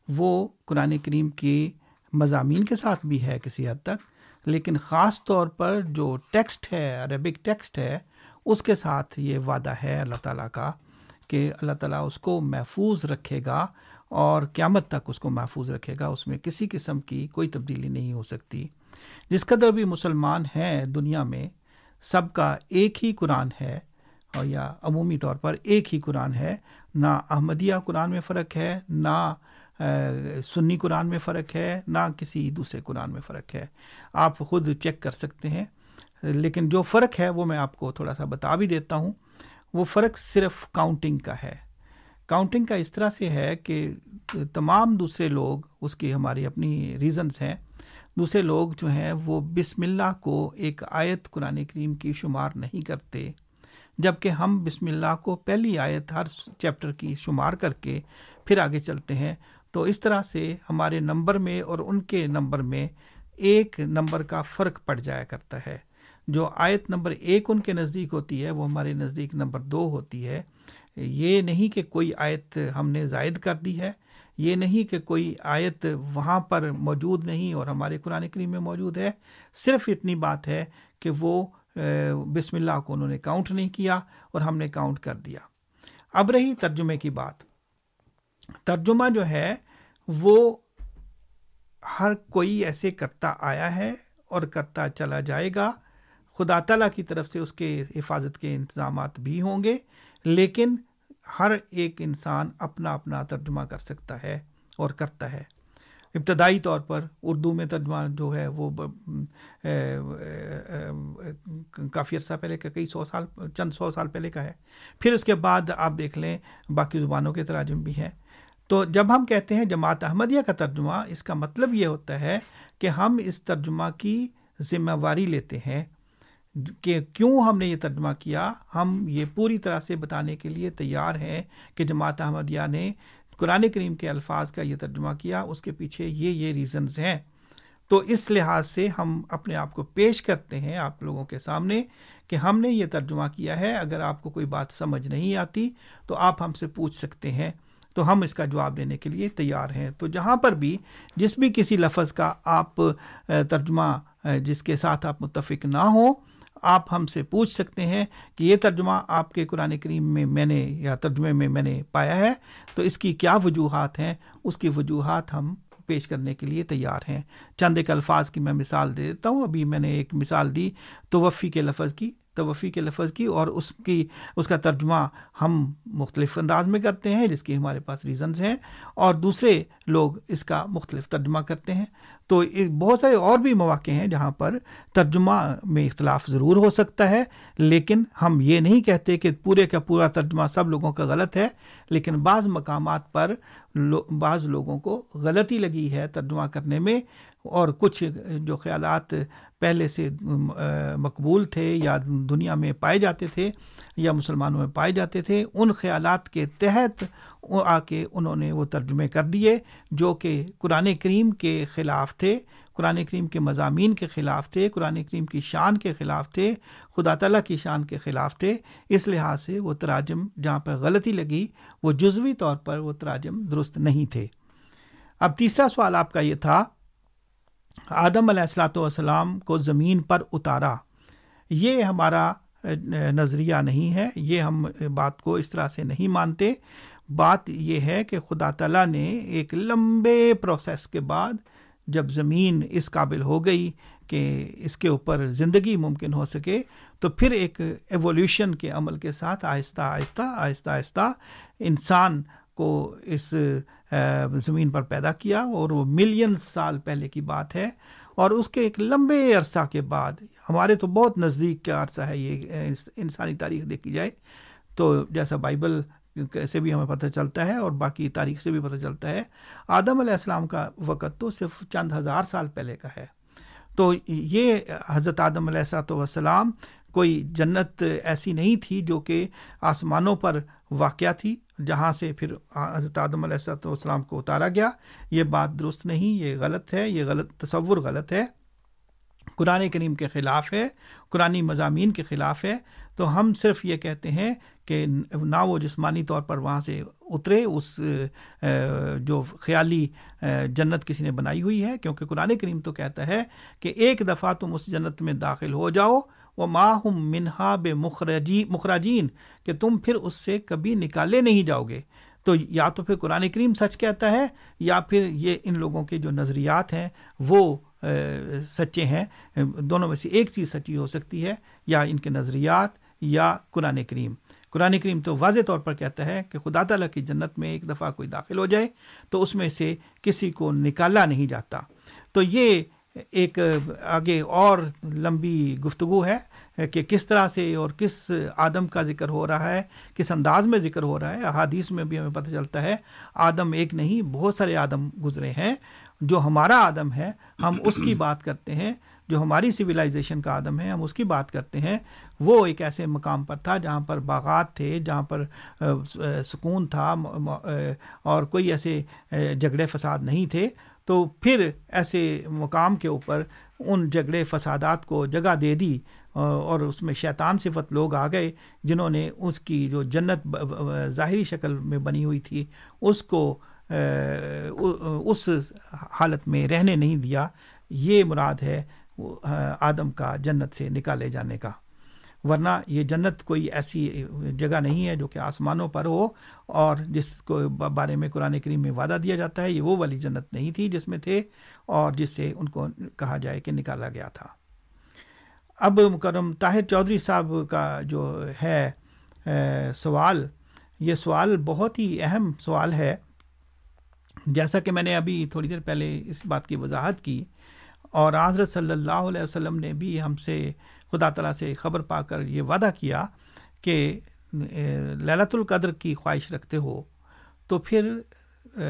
وہ قرآن کریم کے مضامین کے ساتھ بھی ہے کسی حد تک۔ لیکن خاص طور پر جو ٹیکسٹ ہے، عربک ٹیکسٹ ہے، اس کے ساتھ یہ وعدہ ہے اللہ تعالیٰ کا کہ اللہ تعالیٰ اس کو محفوظ رکھے گا اور قیامت تک اس کو محفوظ رکھے گا، اس میں کسی قسم کی کوئی تبدیلی نہیں ہو سکتی۔ جس قدر بھی مسلمان ہیں دنیا میں، سب کا ایک ہی قرآن ہے، اور یا عمومی طور پر ایک ہی قرآن ہے۔ نہ احمدیہ قرآن میں فرق ہے، نہ سنی قرآن میں فرق ہے، نہ کسی دوسرے قرآن میں فرق ہے۔ آپ خود چیک کر سکتے ہیں۔ لیکن جو فرق ہے، وہ میں آپ کو تھوڑا سا بتا بھی دیتا ہوں۔ وہ فرق صرف کاؤنٹنگ کا ہے۔ کاؤنٹنگ کا اس طرح سے ہے کہ تمام دوسرے لوگ، اس کی ہماری اپنی ریزنز ہیں۔ دوسرے لوگ جو ہیں، وہ بسم اللہ کو ایک آیت قرآن کریم کی شمار نہیں کرتے۔ جبکہ ہم بسم اللہ کو پہلی آیت ہر چیپٹر کی شمار کر کے پھر آگے چلتے ہیں۔ تو اس طرح سے ہمارے نمبر میں اور ان کے نمبر میں ایک نمبر کا فرق پڑ جایا کرتا ہے۔ جو آیت نمبر ایک ان کے نزدیک ہوتی ہے، وہ ہمارے نزدیک نمبر دو ہوتی ہے۔ یہ نہیں کہ کوئی آیت ہم نے زائد کر دی ہے، یہ نہیں کہ کوئی آیت وہاں پر موجود نہیں اور ہمارے قرآن کریم میں موجود ہے۔ صرف اتنی بات ہے کہ وہ بسم اللہ کو انہوں نے کاؤنٹ نہیں کیا اور ہم نے کاؤنٹ کر دیا۔ اب رہی ترجمے کی بات۔ ترجمہ جو ہے وہ ہر کوئی ایسے کرتا آیا ہے اور کرتا چلا جائے گا۔ خدا تعالیٰ کی طرف سے اس کے حفاظت کے انتظامات بھی ہوں گے، لیکن ہر ایک انسان اپنا اپنا ترجمہ کر سکتا ہے اور کرتا ہے۔ ابتدائی طور پر اردو میں ترجمہ جو ہے وہ کافی عرصہ پہلے کا، کئی سو سال، چند سو سال پہلے کا ہے۔ پھر اس کے بعد آپ دیکھ لیں، باقی زبانوں کے تراجم بھی ہیں۔ تو جب ہم کہتے ہیں جماعت احمدیہ کا ترجمہ، اس کا مطلب یہ ہوتا ہے کہ ہم اس ترجمہ کی ذمہ واری لیتے ہیں۔ کہ کیوں ہم نے یہ ترجمہ کیا؟ ہم یہ پوری طرح سے بتانے کے لیے تیار ہیں کہ جماعت احمدیہ نے قرآن کریم کے الفاظ کا یہ ترجمہ کیا، اس کے پیچھے یہ یہ ریزنز ہیں۔ تو اس لحاظ سے ہم اپنے آپ کو پیش کرتے ہیں آپ لوگوں کے سامنے کہ ہم نے یہ ترجمہ کیا ہے۔ اگر آپ کو کوئی بات سمجھ نہیں آتی تو آپ ہم سے پوچھ سکتے ہیں۔ تو ہم اس کا جواب دینے کے لیے تیار ہیں۔ تو جہاں پر بھی جس بھی کسی لفظ کا آپ ترجمہ جس کے ساتھ آپ متفق نہ ہوں، آپ ہم سے پوچھ سکتے ہیں کہ یہ ترجمہ آپ کے قرآن کریم میں میں نے یا ترجمے میں میں نے پایا ہے، تو اس کی کیا وجوہات ہیں؟ اس کی وجوہات ہم پیش کرنے کے لیے تیار ہیں۔ چند ایک الفاظ کی میں مثال دے دیتا ہوں۔ ابھی میں نے ایک مثال دی توفی کے لفظ کی۔ توفی کے لفظ کی اور اس کی، اس کا ترجمہ ہم مختلف انداز میں کرتے ہیں، جس کی ہمارے پاس ریزنز ہیں، اور دوسرے لوگ اس کا مختلف ترجمہ کرتے ہیں۔ تو بہت سارے اور بھی مواقع ہیں جہاں پر ترجمہ میں اختلاف ضرور ہو سکتا ہے، لیکن ہم یہ نہیں کہتے کہ پورے کا پورا ترجمہ سب لوگوں کا غلط ہے، لیکن بعض مقامات پر لو، بعض لوگوں کو غلطی لگی ہے ترجمہ کرنے میں۔ اور کچھ جو خیالات پہلے سے مقبول تھے یا دنیا میں پائے جاتے تھے یا مسلمانوں میں پائے جاتے تھے، ان خیالات کے تحت آ کے انہوں نے وہ ترجمے کر دیے جو کہ قرآن کریم کے خلاف تھے، قرآن کریم کے مضامین کے خلاف تھے، قرآن کریم کی شان کے خلاف تھے، خدا تعالیٰ کی شان کے خلاف تھے۔ اس لحاظ سے وہ تراجم جہاں پر غلطی لگی، وہ جزوی طور پر وہ تراجم درست نہیں تھے۔ اب تیسرا سوال آپ کا یہ تھا آدم علیہ السلاۃ والسلام کو زمین پر اتارا۔ یہ ہمارا نظریہ نہیں ہے۔ یہ ہم بات کو اس طرح سے نہیں مانتے۔ بات یہ ہے کہ خدا تعالیٰ نے ایک لمبے پروسیس کے بعد جب زمین اس قابل ہو گئی کہ اس کے اوپر زندگی ممکن ہو سکے، تو پھر ایک ایولیوشن کے عمل کے ساتھ آہستہ آہستہ آہستہ آہستہ انسان کو اس زمین پر پیدا کیا اور وہ ملین سال پہلے کی بات ہے اور اس کے ایک لمبے عرصہ کے بعد، ہمارے تو بہت نزدیک کا عرصہ ہے یہ انسانی تاریخ دیکھی جائے تو جیسا بائبل سے بھی ہمیں پتہ چلتا ہے اور باقی تاریخ سے بھی پتہ چلتا ہے، آدم علیہ السلام کا وقت تو صرف چند ہزار سال پہلے کا ہے۔ تو یہ حضرت آدم علیہ السلام وسلام کوئی جنت ایسی نہیں تھی جو کہ آسمانوں پر واقعہ تھی، جہاں سے پھر حضرت آدم علیہ والسلام کو اتارا گیا۔ یہ بات درست نہیں، یہ غلط ہے، یہ غلط تصور غلط ہے۔ قرآن کریم کے خلاف ہے قرآن مضامین کے خلاف ہے۔ تو ہم صرف یہ کہتے ہیں کہ نہ وہ جسمانی طور پر وہاں سے اترے، اس جو خیالی جنت کسی نے بنائی ہوئی ہے۔ کیونکہ قرآن کریم تو کہتا ہے کہ ایک دفعہ تم اس جنت میں داخل ہو جاؤ وہ ماہم منہا بے مخرجی مخراجین کہ تم پھر اس سے کبھی نکالے نہیں جاؤ گے۔ تو یا تو پھر قرآن کریم سچ کہتا ہے، یا پھر یہ ان لوگوں کے جو نظریات ہیں، وہ سچے ہیں۔ دونوں میں سے ایک چیز سچی ہو سکتی ہے، یا ان کے نظریات، یا قرآن کریم۔ قرآن کریم تو واضح طور پر کہتا ہے کہ خدا تعالیٰ کی جنت میں ایک دفعہ کوئی داخل ہو جائے، تو اس میں سے کسی کو نکالا نہیں جاتا۔ تو یہ ایک آگے اور لمبی گفتگو ہے۔ کہ کس طرح سے اور کس آدم کا ذکر ہو رہا ہے، کس انداز میں ذکر ہو رہا ہے، احادیث میں بھی ہمیں پتہ چلتا ہے، آدم ایک نہیں، بہت سارے آدم گزرے ہیں۔ جو ہمارا آدم ہے، ہم اس کی بات کرتے ہیں۔ جو ہماری سویلائزیشن کا آدم ہے، ہم اس کی بات کرتے ہیں۔ وہ ایک ایسے مقام پر تھا جہاں پر باغات تھے، جہاں پر سکون تھا اور کوئی ایسے جھگڑے فساد نہیں تھے۔ تو پھر ایسے مقام کے اوپر ان جھگڑے فسادات کو جگہ دے دی۔ اور اس میں شیطان صفت لوگ آ گئے جنہوں نے اس کی جو جنت ظاہری شکل میں بنی ہوئی تھی، اس کو اس حالت میں رہنے نہیں دیا۔ یہ مراد ہے آدم کا جنت سے نکالے جانے کا۔ ورنہ یہ جنت کوئی ایسی جگہ نہیں ہے جو کہ آسمانوں پر ہو اور جس کو بارے میں قرآن کریم میں وعدہ دیا جاتا ہے، یہ وہ والی جنت نہیں تھی جس میں تھے اور جس سے ان کو کہا جائے کہ نکالا گیا تھا۔ اب مکرم طاہر چودھری صاحب کا جو ہے سوال، یہ سوال بہت ہی اہم سوال ہے۔ جیسا کہ میں نے ابھی تھوڑی دیر پہلے اس بات کی وضاحت کی، اور حضرت صلی اللہ علیہ وسلم نے بھی ہم سے خدا تعالیٰ سے خبر پا کر یہ وعدہ کیا کہ للت القدر کی خواہش رکھتے ہو۔ تو پھر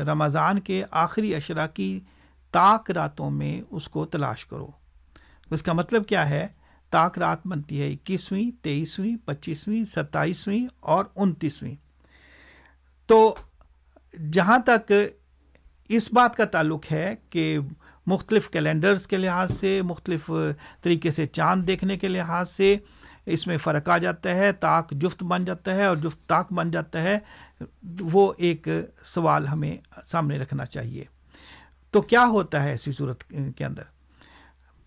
رمضان کے آخری اشرا کی طاق راتوں میں اس کو تلاش کرو۔ اس کا مطلب کیا ہے؟ طاق رات بنتی ہے، اکیسویں، تیئیسویں، پچیسویں، ستائیسویں اور انتیسویں۔ تو جہاں تک اس بات کا تعلق ہے کہ مختلف کیلنڈرز کے لحاظ سے، مختلف طریقے سے چاند دیکھنے کے لحاظ سے اس میں فرق آ جاتا ہے، طاق جفت بن جاتا ہے اور جفت طاق بن جاتا ہے، وہ ایک سوال ہمیں سامنے رکھنا چاہیے۔ تو کیا ہوتا ہے ایسی صورت کے اندر؟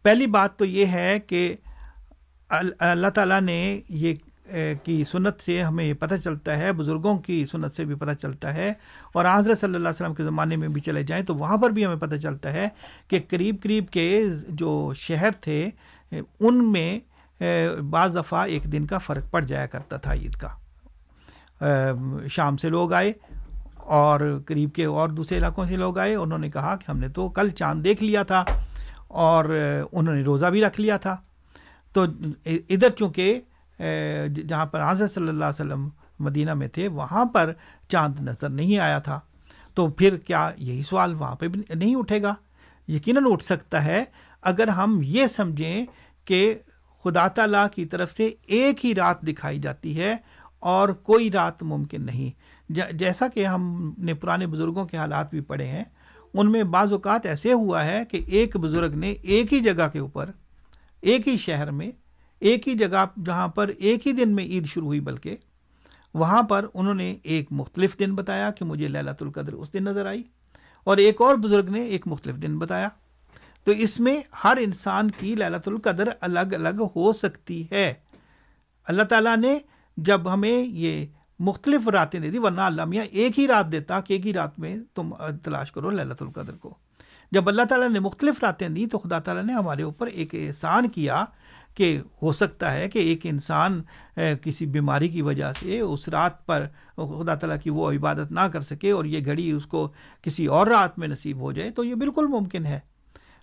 پہلی بات تو یہ ہے کہ اللہ تعالیٰ نے یہ کی سنت سے ہمیں یہ پتہ چلتا ہے، بزرگوں کی سنت سے بھی پتہ چلتا ہے۔ اور حضرت صلی اللہ علیہ وسلم کے زمانے میں بھی چلے جائیں تو وہاں پر بھی ہمیں پتہ چلتا ہے کہ قریب قریب کے جو شہر تھے، ان میں بعض دفعہ ایک دن کا فرق پڑ جایا کرتا تھا عید کا۔ شام سے لوگ آئے اور قریب کے اور دوسرے علاقوں سے لوگ آئے۔ انہوں نے کہا کہ ہم نے تو کل چاند دیکھ لیا تھا اور انہوں نے روزہ بھی رکھ لیا تھا۔ تو ادھر چونکہ جہاں پر حضرت صلی اللہ علیہ وسلم مدینہ میں تھے، وہاں پر چاند نظر نہیں آیا تھا۔ تو پھر کیا یہی سوال وہاں پہ بھی نہیں اٹھے گا؟ یقیناً اٹھ سکتا ہے۔ اگر ہم یہ سمجھیں کہ خدا تعالیٰ کی طرف سے ایک ہی رات دکھائی جاتی ہے اور کوئی رات ممکن نہیں۔ جیسا کہ ہم نے پرانے بزرگوں کے حالات بھی پڑھے ہیں، ان میں بعض اوقات ایسے ہوا ہے کہ ایک بزرگ نے ایک ہی جگہ کے اوپر ایک ہی شہر میں، ایک ہی جگہ جہاں پر ایک ہی دن میں عید شروع ہوئی، بلکہ وہاں پر انہوں نے ایک مختلف دن بتایا کہ مجھے للت القدر اس دن نظر آئی، اور ایک اور بزرگ نے ایک مختلف دن بتایا۔ تو اس میں ہر انسان کی للت القدر الگ الگ ہو سکتی ہے۔ اللہ تعالیٰ نے جب ہمیں یہ مختلف راتیں دے دی، ورنہ اللہ میاں ایک ہی رات دیتا کہ ایک ہی رات میں تم تلاش کرو للت القدر کو۔ جب اللہ تعالیٰ نے مختلف راتیں دی تو خدا تعالیٰ نے ہمارے اوپر ایک احسان کیا کہ ہو سکتا ہے کہ ایک انسان کسی بیماری کی وجہ سے اس رات پر خدا تعالیٰ کی وہ عبادت نہ کر سکے اور یہ گھڑی اس کو کسی اور رات میں نصیب ہو جائے، تو یہ بالکل ممکن ہے۔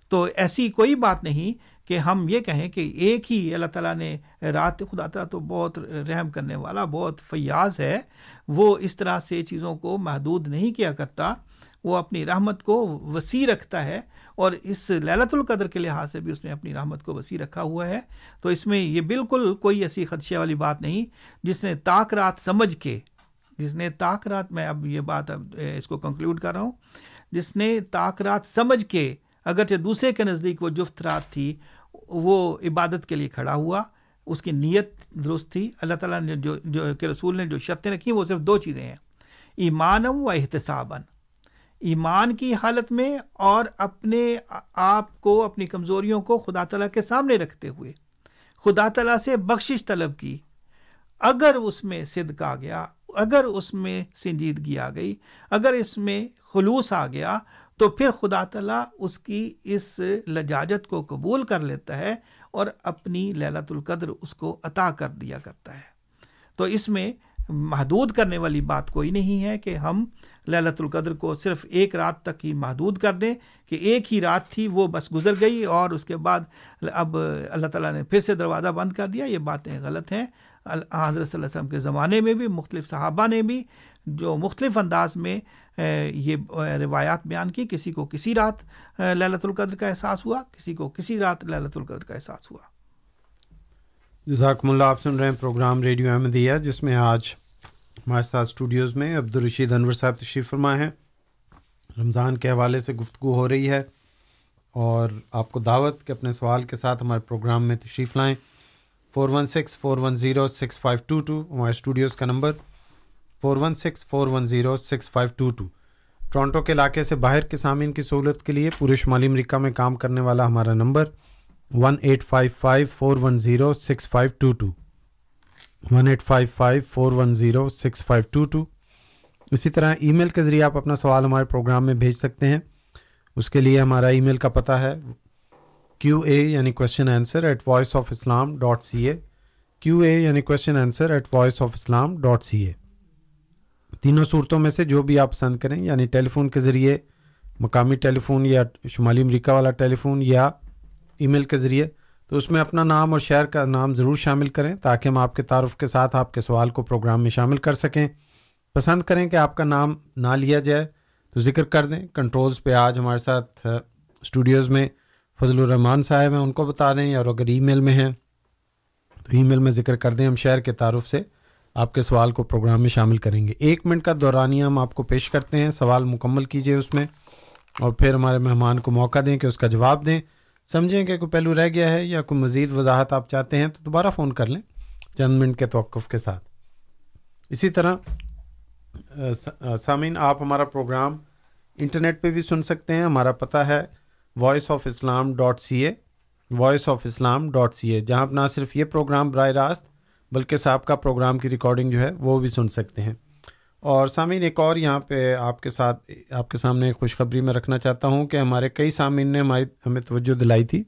تو ایسی کوئی بات نہیں کہ ہم یہ کہیں کہ ایک ہی اللہ تعالیٰ نے رات خدا تعالیٰ تو بہت رحم کرنے والا، بہت فیاض ہے، وہ اس طرح سے چیزوں کو محدود نہیں کیا کرتا۔ وہ اپنی رحمت کو وسیع رکھتا ہے اور اس للت القدر کے لحاظ سے بھی اس نے اپنی رحمت کو وسیع رکھا ہوا ہے۔ تو اس میں یہ بالکل کوئی ایسی خدشے والی بات نہیں جس نے طاق رات سمجھ کے، جس نے طاق رات، میں اب یہ بات اب اس کو کنکلوڈ کر رہا ہوں۔ جس نے طاق رات سمجھ کے، اگرچہ دوسرے کے نزدیک وہ جفت رات تھی، وہ عبادت کے لیے کھڑا ہوا، اس کی نیت درست تھی۔ اللہ تعالیٰ نے جو جو کہ رسول نے جو شرطیں رکھی وہ صرف دو چیزیں ہیں۔ ایمان و احتساباً۔ ایمان کی حالت میں اور اپنے آپ کو، اپنی کمزوریوں کو خدا تعالیٰ کے سامنے رکھتے ہوئے، خدا تعالیٰ سے بخشش طلب کی۔ اگر اس میں صدق آ گیا، اگر اس میں سنجیدگی آ گئی، اگر اس میں خلوص آ گیا، تو پھر خدا تعالیٰ اس کی اس لجاجت کو قبول کر لیتا ہے اور اپنی للت القدر اس کو عطا کر دیا کرتا ہے۔ تو اس میں محدود کرنے والی بات کوئی نہیں ہے کہ ہم للت القدر کو صرف ایک رات تک ہی محدود کر دیں کہ ایک ہی رات تھی، وہ بس گزر گئی اور اس کے بعد اب اللہ تعالیٰ نے پھر سے دروازہ بند کر دیا۔ یہ باتیں غلط ہیں۔ حضرت صلی اللہ علیہ وسلم کے زمانے میں بھی، مختلف صحابہ نے بھی جو مختلف انداز میں یہ روایات بیان کی، کسی کو کسی رات للت القدر کا احساس ہوا، کسی کو کسی رات للت القدر کا احساس ہوا۔ جزاکم اللہ، آپ سن رہے ہیں پروگرام ریڈیو احمدیہ، جس میں آج ہمارے ساتھ اسٹوڈیوز میں عبدالرشید انور صاحب تشریف فرما ہیں۔ رمضان کے حوالے سے گفتگو ہو رہی ہے اور آپ کو دعوت کہ اپنے سوال کے ساتھ ہمارے پروگرام میں تشریف لائیں۔ Four one six four one zero six five two two ہمارے اسٹوڈیوز کا number four one six four one zero six five two two Toronto کے علاقے سے باہر کے سامعین کی سہولت کے لیے پورے شمالی امریکہ میں کام کرنے والا ہمارا number one eight five five four one zero six five two two one eight five five four one zero six five two two اسی طرح ای میل کے ذریعے آپ اپنا سوال ہمارے پروگرام میں بھیج سکتے ہیں۔ اس کے لیے ہمارا ای میل کا پتہ ہے۔ کیو اے یعنی question answer at voice of Islam dot C A Q A یعنی question answer at voice of Islam dot C A تینوں صورتوں میں سے جو بھی آپ پسند کریں یعنی ٹیلی فون کے ذریعے، مقامی ٹیلی فون یا شمالی امریکہ والا ٹیلی فون یا ای میل کے ذریعے۔ تو اس میں اپنا نام اور شہر کا نام ضرور شامل کریں تاکہ ہم آپ کے تعارف کے ساتھ آپ کے سوال کو پروگرام میں شامل کر سکیں۔ پسند کریں کہ آپ کا نام نہ لیا جائے تو ذکر کر دیں۔ کنٹرولز پہ آج ہمارے ساتھ اسٹوڈیوز میں فضل الرحمان صاحب ہیں، ان کو بتا دیں اور اگر ای میل میں ہیں تو ای میل میں ذکر کر دیں۔ ہم شہر کے تعارف سے آپ کے سوال کو پروگرام میں شامل کریں گے۔ ایک منٹ کا دورانیہ ہم آپ کو پیش کرتے ہیں۔ سوال مکمل کیجیے اس میں اور پھر ہمارے مہمان کو موقع دیں کہ اس کا جواب دیں۔ سمجھیں کہ کوئی پہلو رہ گیا ہے یا کوئی مزید وضاحت آپ چاہتے ہیں تو دوبارہ فون کر لیں چند منٹ کے توقف کے ساتھ۔ اسی طرح سامعین، آپ ہمارا پروگرام انٹرنیٹ پہ بھی سن سکتے ہیں۔ ہمارا پتہ ہے voice of Islam dot C A voice of Islam dot C A جہاں آپ نہ صرف یہ پروگرام براہ راست بلکہ سابقہ پروگرام کی ریکارڈنگ جو ہے وہ بھی سن سکتے ہیں۔ اور سامعین، ایک اور یہاں پہ آپ کے ساتھ، آپ کے سامنے ایک خوشخبری میں رکھنا چاہتا ہوں کہ ہمارے کئی سامعین نے ہماری، ہمیں توجہ دلائی تھی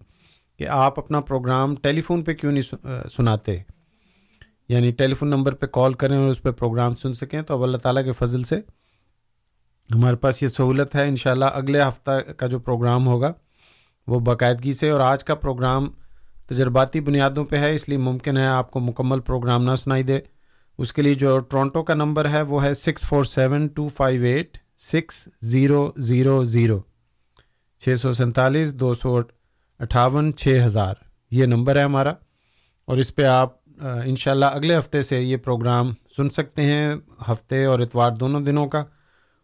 کہ آپ اپنا پروگرام ٹیلی فون پہ کیوں نہیں سناتے؟ یعنی ٹیلی فون نمبر پہ کال کریں اور اس پہ پروگرام سن سکیں تو اب اللہ تعالیٰ کے فضل سے ہمارے پاس یہ سہولت ہے۔ انشاءاللہ اگلے ہفتہ کا جو پروگرام ہوگا وہ باقاعدگی سے، اور آج کا پروگرام تجرباتی بنیادوں پہ ہے، اس لیے ممکن ہے آپ کو مکمل پروگرام نہ سنائی دے۔ اس کے لیے جو ٹورانٹو کا نمبر ہے وہ ہے six four seven two five eight six zero zero zero چھ سو سینتالیس دو سو اٹھاون چھ ہزار یہ نمبر ہے ہمارا اور اس پہ آپ انشاءاللہ اگلے ہفتے سے یہ پروگرام سن سکتے ہیں ہفتے اور اتوار دونوں دنوں کا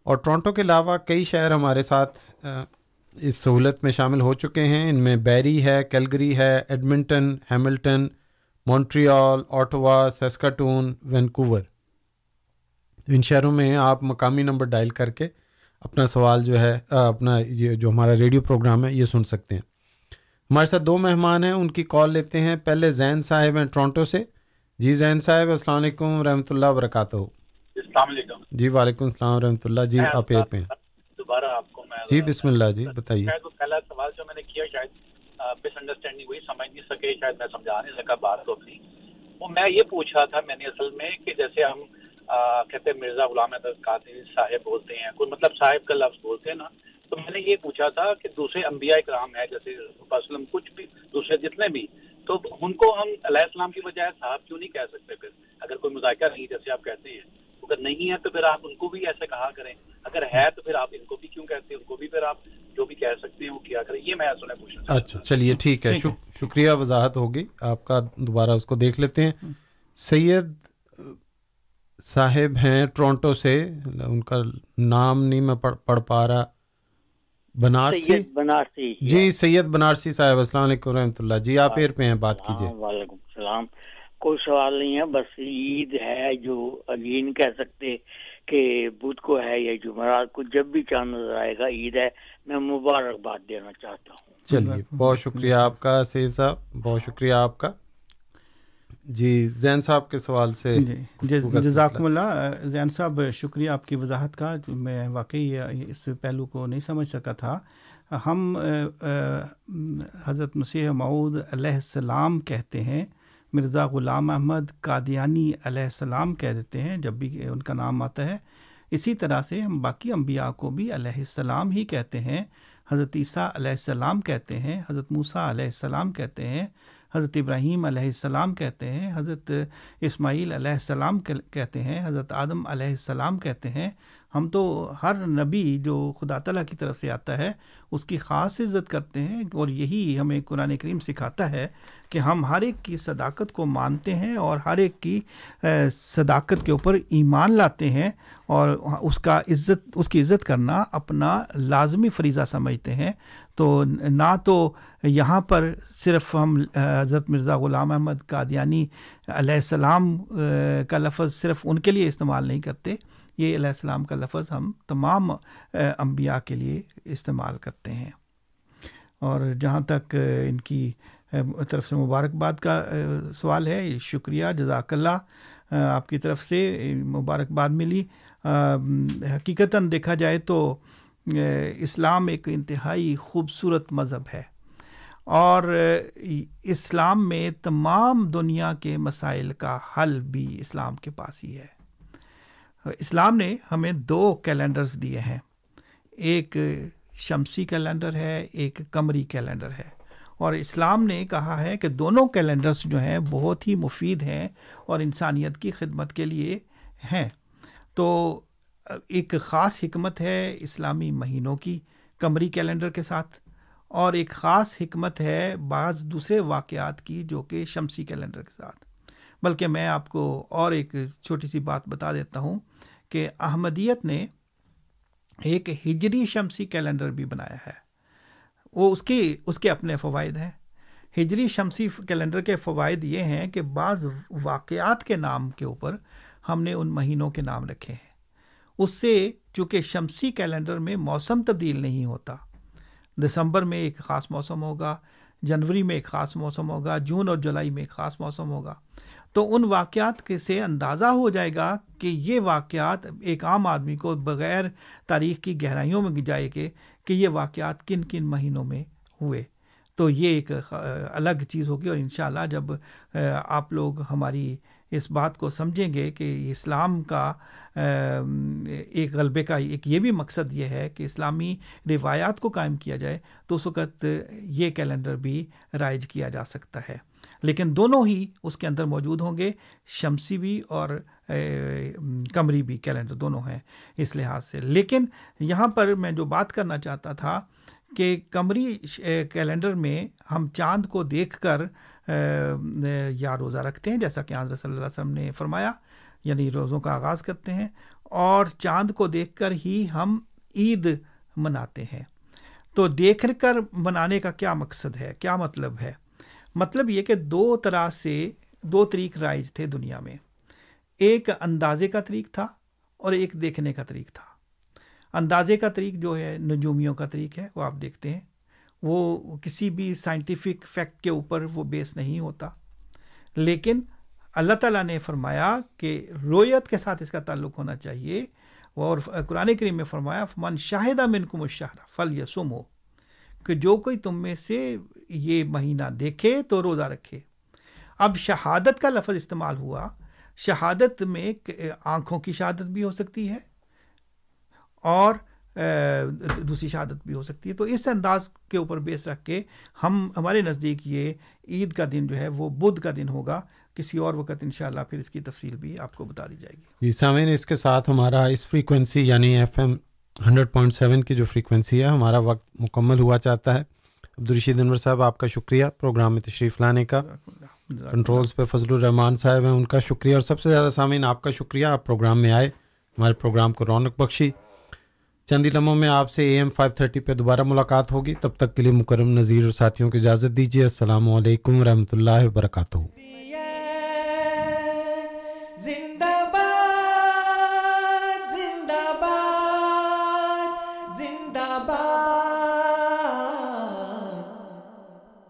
اور ٹورانٹو کے علاوہ کئی شہر ہمارے ساتھ اس سہولت میں شامل ہو چکے ہیں۔ ان میں بیری ہے، کیلگری ہے، Edmonton, Hamilton Montreal Ottawa Saskatoon Vancouver. ان شہروں میں آپ مقامی نمبر ڈائل کر کے اپنا سوال جو ہے اپنا یہ جو ہمارا ریڈیو پروگرام ہے یہ سن سکتے ہیں۔ ہمارے ساتھ دو مہمان ہیں ان کی کال لیتے ہیں۔ پہلے زین صاحب ہیں ٹورانٹو سے۔ جی زین صاحب السلام علیکم رحمۃ اللہ وبرکاتہ۔ السلام علیکم۔ جی وعلیکم السلام ورحمۃ اللہ۔ جی آپ ایئر پہ دوبارہ آپ کو میں جی بسم اللہ جی بتائیے۔ پہلا سوال جو میں نے کیا شاید مس انڈرسٹینڈنگ ہوئی، سمجھ نہیں سکے، شاید میں سمجھا نہیں سکا بات تو اپنی۔ وہ میں یہ پوچھ رہا تھا، میں نے اصل میں کہ جیسے ہم کہتے ہیں مرزا غلام احمد قادری صاحب بولتے ہیں، کوئی مطلب صاحب کا لفظ بولتے ہیں نا، تو میں نے یہ پوچھا تھا کہ دوسرے انبیاء کرام ہے جیسے وسلم، کچھ بھی، دوسرے جتنے بھی، تو ان کو ہم علیہ السلام کی بجائے صاحب کیوں نہیں کہہ سکتے؟ پھر اگر کوئی مذاکرہ نہیں، جیسے آپ کہتے ہیں اگر نہیں ہے، تو پھر آپ ان کو بھی ایسے کہا کریں۔ اگر ہے تو پھر آپ ان کو بھی کیوں کہتے ہیں؟ ان کو بھی پھر آپ جو بھی کہہ سکتے ہیں وہ کیا کریں؟ یہ میں میں پوچھنا اچھا چلیے ٹھیک ہے شکریہ وضاحت ہوگی۔ آپ کا دوبارہ اس کو دیکھ لیتے ہیں۔ سید صاحب ہیں ٹورانٹو سے ان کا نام نہیں میں پڑھ پا رہا۔ بنارسی؟ بنارسی۔ جی سید بنارسی صاحب السلام علیکم رحمۃ اللہ۔ جی آپ ایر پہ ہیں بات کیجیے وعلیکم السلام۔ کوئی سوال نہیں ہے بس عید ہے جو نہیں کہہ سکتے۔ کہ بدھ کو ہے یا جمعرات کو جب بھی چاند نظر آئے گا عید ہے میں مبارکباد دینا چاہتا ہوں۔ چلیے بہت شکریہ آپ کا سید صاحب بہت شکریہ آپ کا۔ جی زین صاحب کے سوال سے جی جزاکم اللہ۔ زین صاحب شکریہ آپ کی وضاحت کا میں واقعی اس پہلو کو نہیں سمجھ سکا تھا۔ ہم حضرت مسیح معود علیہ السلام کہتے ہیں مرزا غلام احمد قادیانی علیہ السلام کہہ دیتے ہیں، جب بھی ان کا نام آتا ہے۔ اسی طرح سے ہم باقی انبیاء کو بھی علیہ السلام ہی کہتے ہیں۔ حضرت عیسیٰ علیہ السلام کہتے ہیں، حضرت موسیٰ علیہ السلام کہتے ہیں، حضرت ابراہیم علیہ السلام کہتے ہیں، حضرت اسماعیل علیہ السلام کہتے ہیں، حضرت آدم علیہ السلام کہتے ہیں۔ ہم تو ہر نبی جو خدا تعالیٰ کی طرف سے آتا ہے، اس کی خاص عزت کرتے ہیں اور یہی ہمیں قرآن کریم سکھاتا ہے کہ ہم ہر ایک کی صداقت کو مانتے ہیں اور ہر ایک کی صداقت کے اوپر ایمان لاتے ہیں اور اس کا عزت، اس کی عزت کرنا اپنا لازمی فریضہ سمجھتے ہیں۔ تو نہ تو یہاں پر صرف ہم حضرت مرزا غلام احمد قادیانی علیہ السلام کا لفظ صرف ان کے لیے استعمال نہیں کرتے یہ علیہ السلام کا لفظ ہم تمام انبیاء کے لیے استعمال کرتے ہیں۔ اور جہاں تک ان کی طرف سے مبارکباد کا سوال ہے، شکریہ، جزاک اللہ آپ کی طرف سے مبارکباد ملی۔ حقیقتاً دیکھا جائے تو اسلام ایک انتہائی خوبصورت مذہب ہے۔ اور اسلام میں تمام دنیا کے مسائل کا حل بھی اسلام کے پاس ہی ہے۔ اسلام نے ہمیں دو کیلنڈرز دیے ہیں۔ ایک شمسی کیلنڈر ہے، ایک کمری کیلنڈر ہے۔ اور اسلام نے کہا ہے کہ دونوں کیلنڈرز جو ہیں بہت ہی مفید ہیں اور انسانیت کی خدمت کے لیے ہیں۔ تو ایک خاص حکمت ہے اسلامی مہینوں کی کمری کیلنڈر کے ساتھ، اور ایک خاص حکمت ہے بعض دوسرے واقعات کی جو کہ شمسی کیلنڈر کے ساتھ۔ بلکہ میں آپ کو اور ایک چھوٹی سی بات بتا دیتا ہوں کہ احمدیت نے ایک ہجری شمسی کیلنڈر بھی بنایا ہے۔ وہ اس کی، اس کے اپنے فوائد ہیں۔ ہجری شمسی کیلنڈر کے فوائد یہ ہیں کہ بعض واقعات کے نام کے اوپر ہم نے ان مہینوں کے نام رکھے ہیں۔ اس سے چونکہ شمسی کیلنڈر میں موسم تبدیل نہیں ہوتا۔ دسمبر میں ایک خاص موسم ہوگا، جنوری میں ایک خاص موسم ہوگا، جون اور جولائی میں ایک خاص موسم ہوگا۔ تو ان واقعات کے سے اندازہ ہو جائے گا کہ یہ واقعات ایک عام آدمی کو بغیر تاریخ کی گہرائیوں میں جائے گے کہ یہ واقعات کن کن مہینوں میں ہوئے۔ تو یہ ایک الگ چیز ہوگی اور انشاءاللہ جب آپ لوگ ہماری اس بات کو سمجھیں گے کہ اسلام کا ایک غلبے کا ایک یہ بھی مقصد یہ ہے کہ اسلامی روایات کو قائم کیا جائے، تو اس وقت یہ کیلنڈر بھی رائج کیا جا سکتا ہے۔ لیکن دونوں ہی اس کے اندر موجود ہوں گے، شمسی بھی اور کمری بھی، کیلنڈر دونوں ہیں اس لحاظ سے۔ لیکن یہاں پر میں جو بات کرنا چاہتا تھا کہ کمری کیلنڈر میں ہم چاند کو دیکھ کر یا روزہ رکھتے ہیں، جیسا کہ حضرت صلی اللہ علیہ وسلم نے فرمایا یعنی روزوں کا آغاز کرتے ہیں، اور چاند کو دیکھ کر ہی ہم عید مناتے ہیں۔ تو دیکھ کر منانے کا کیا مقصد ہے؟ کیا مطلب ہے؟ مطلب یہ کہ دو طرح سے دو طریق رائج تھے دنیا میں۔ ایک اندازے کا طریق تھا اور ایک دیکھنے کا طریق تھا۔ اندازے کا طریق جو ہے، نجومیوں کا طریق ہے، وہ آپ دیکھتے ہیں۔ وہ کسی بھی سائنٹیفک فیکٹ کے اوپر وہ بیس نہیں ہوتا۔ لیکن اللہ تعالیٰ نے فرمایا کہ رویت کے ساتھ اس کا تعلق ہونا چاہیے۔ اور قرآن کریم میں فرمایا من شاہدہ من کو مشاہرہ فل یسم ہو کہ جو کوئی تم میں سے یہ مہینہ دیکھے تو روزہ رکھے۔ اب شہادت کا لفظ استعمال ہوا۔ شہادت میں آنکھوں کی شہادت بھی ہو سکتی ہے اور دوسری شہادت بھی ہو سکتی ہے۔ تو اس انداز کے اوپر بیس رکھ کے ہم، ہمارے نزدیک یہ عید کا دن جو ہے وہ بدھ کا دن ہوگا۔ کسی اور وقت انشاءاللہ پھر اس کی تفصیل بھی آپ کو بتا دی جائے گی۔ جی سامعین، اس کے ساتھ ہمارا اس فریکوینسی یعنی F M hundred point seven کی جو فریکوینسی ہے، ہمارا وقت مکمل ہوا چاہتا ہے۔ عبدالرشید انور صاحب، آپ کا شکریہ پروگرام میں تشریف لانے کا۔ کنٹرولز پہ فضل الرحمان صاحب ہیں، ان کا شکریہ۔ اور سب سے زیادہ سامعین، آپ کا شکریہ۔ آپ پروگرام میں آئے، ہمارے پروگرام کو رونق بخشی۔ چند لمحوں میں آپ سے اے ایم فائیو تھرٹی پہ دوبارہ ملاقات ہوگی۔ تب تک کے لیے مکرم نذیر اور ساتھیوں کی اجازت دیجیے۔ السلام علیکم ورحمۃ اللہ وبرکاتہ۔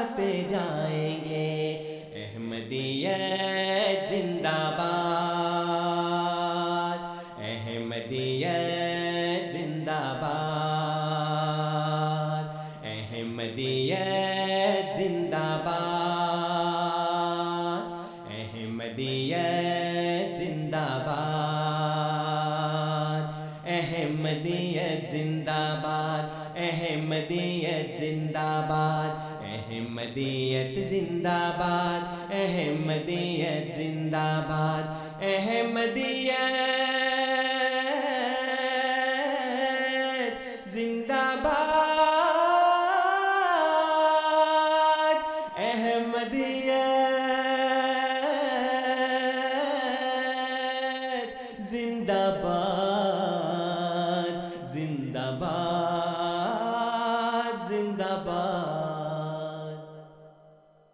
بڑھاتے جائیں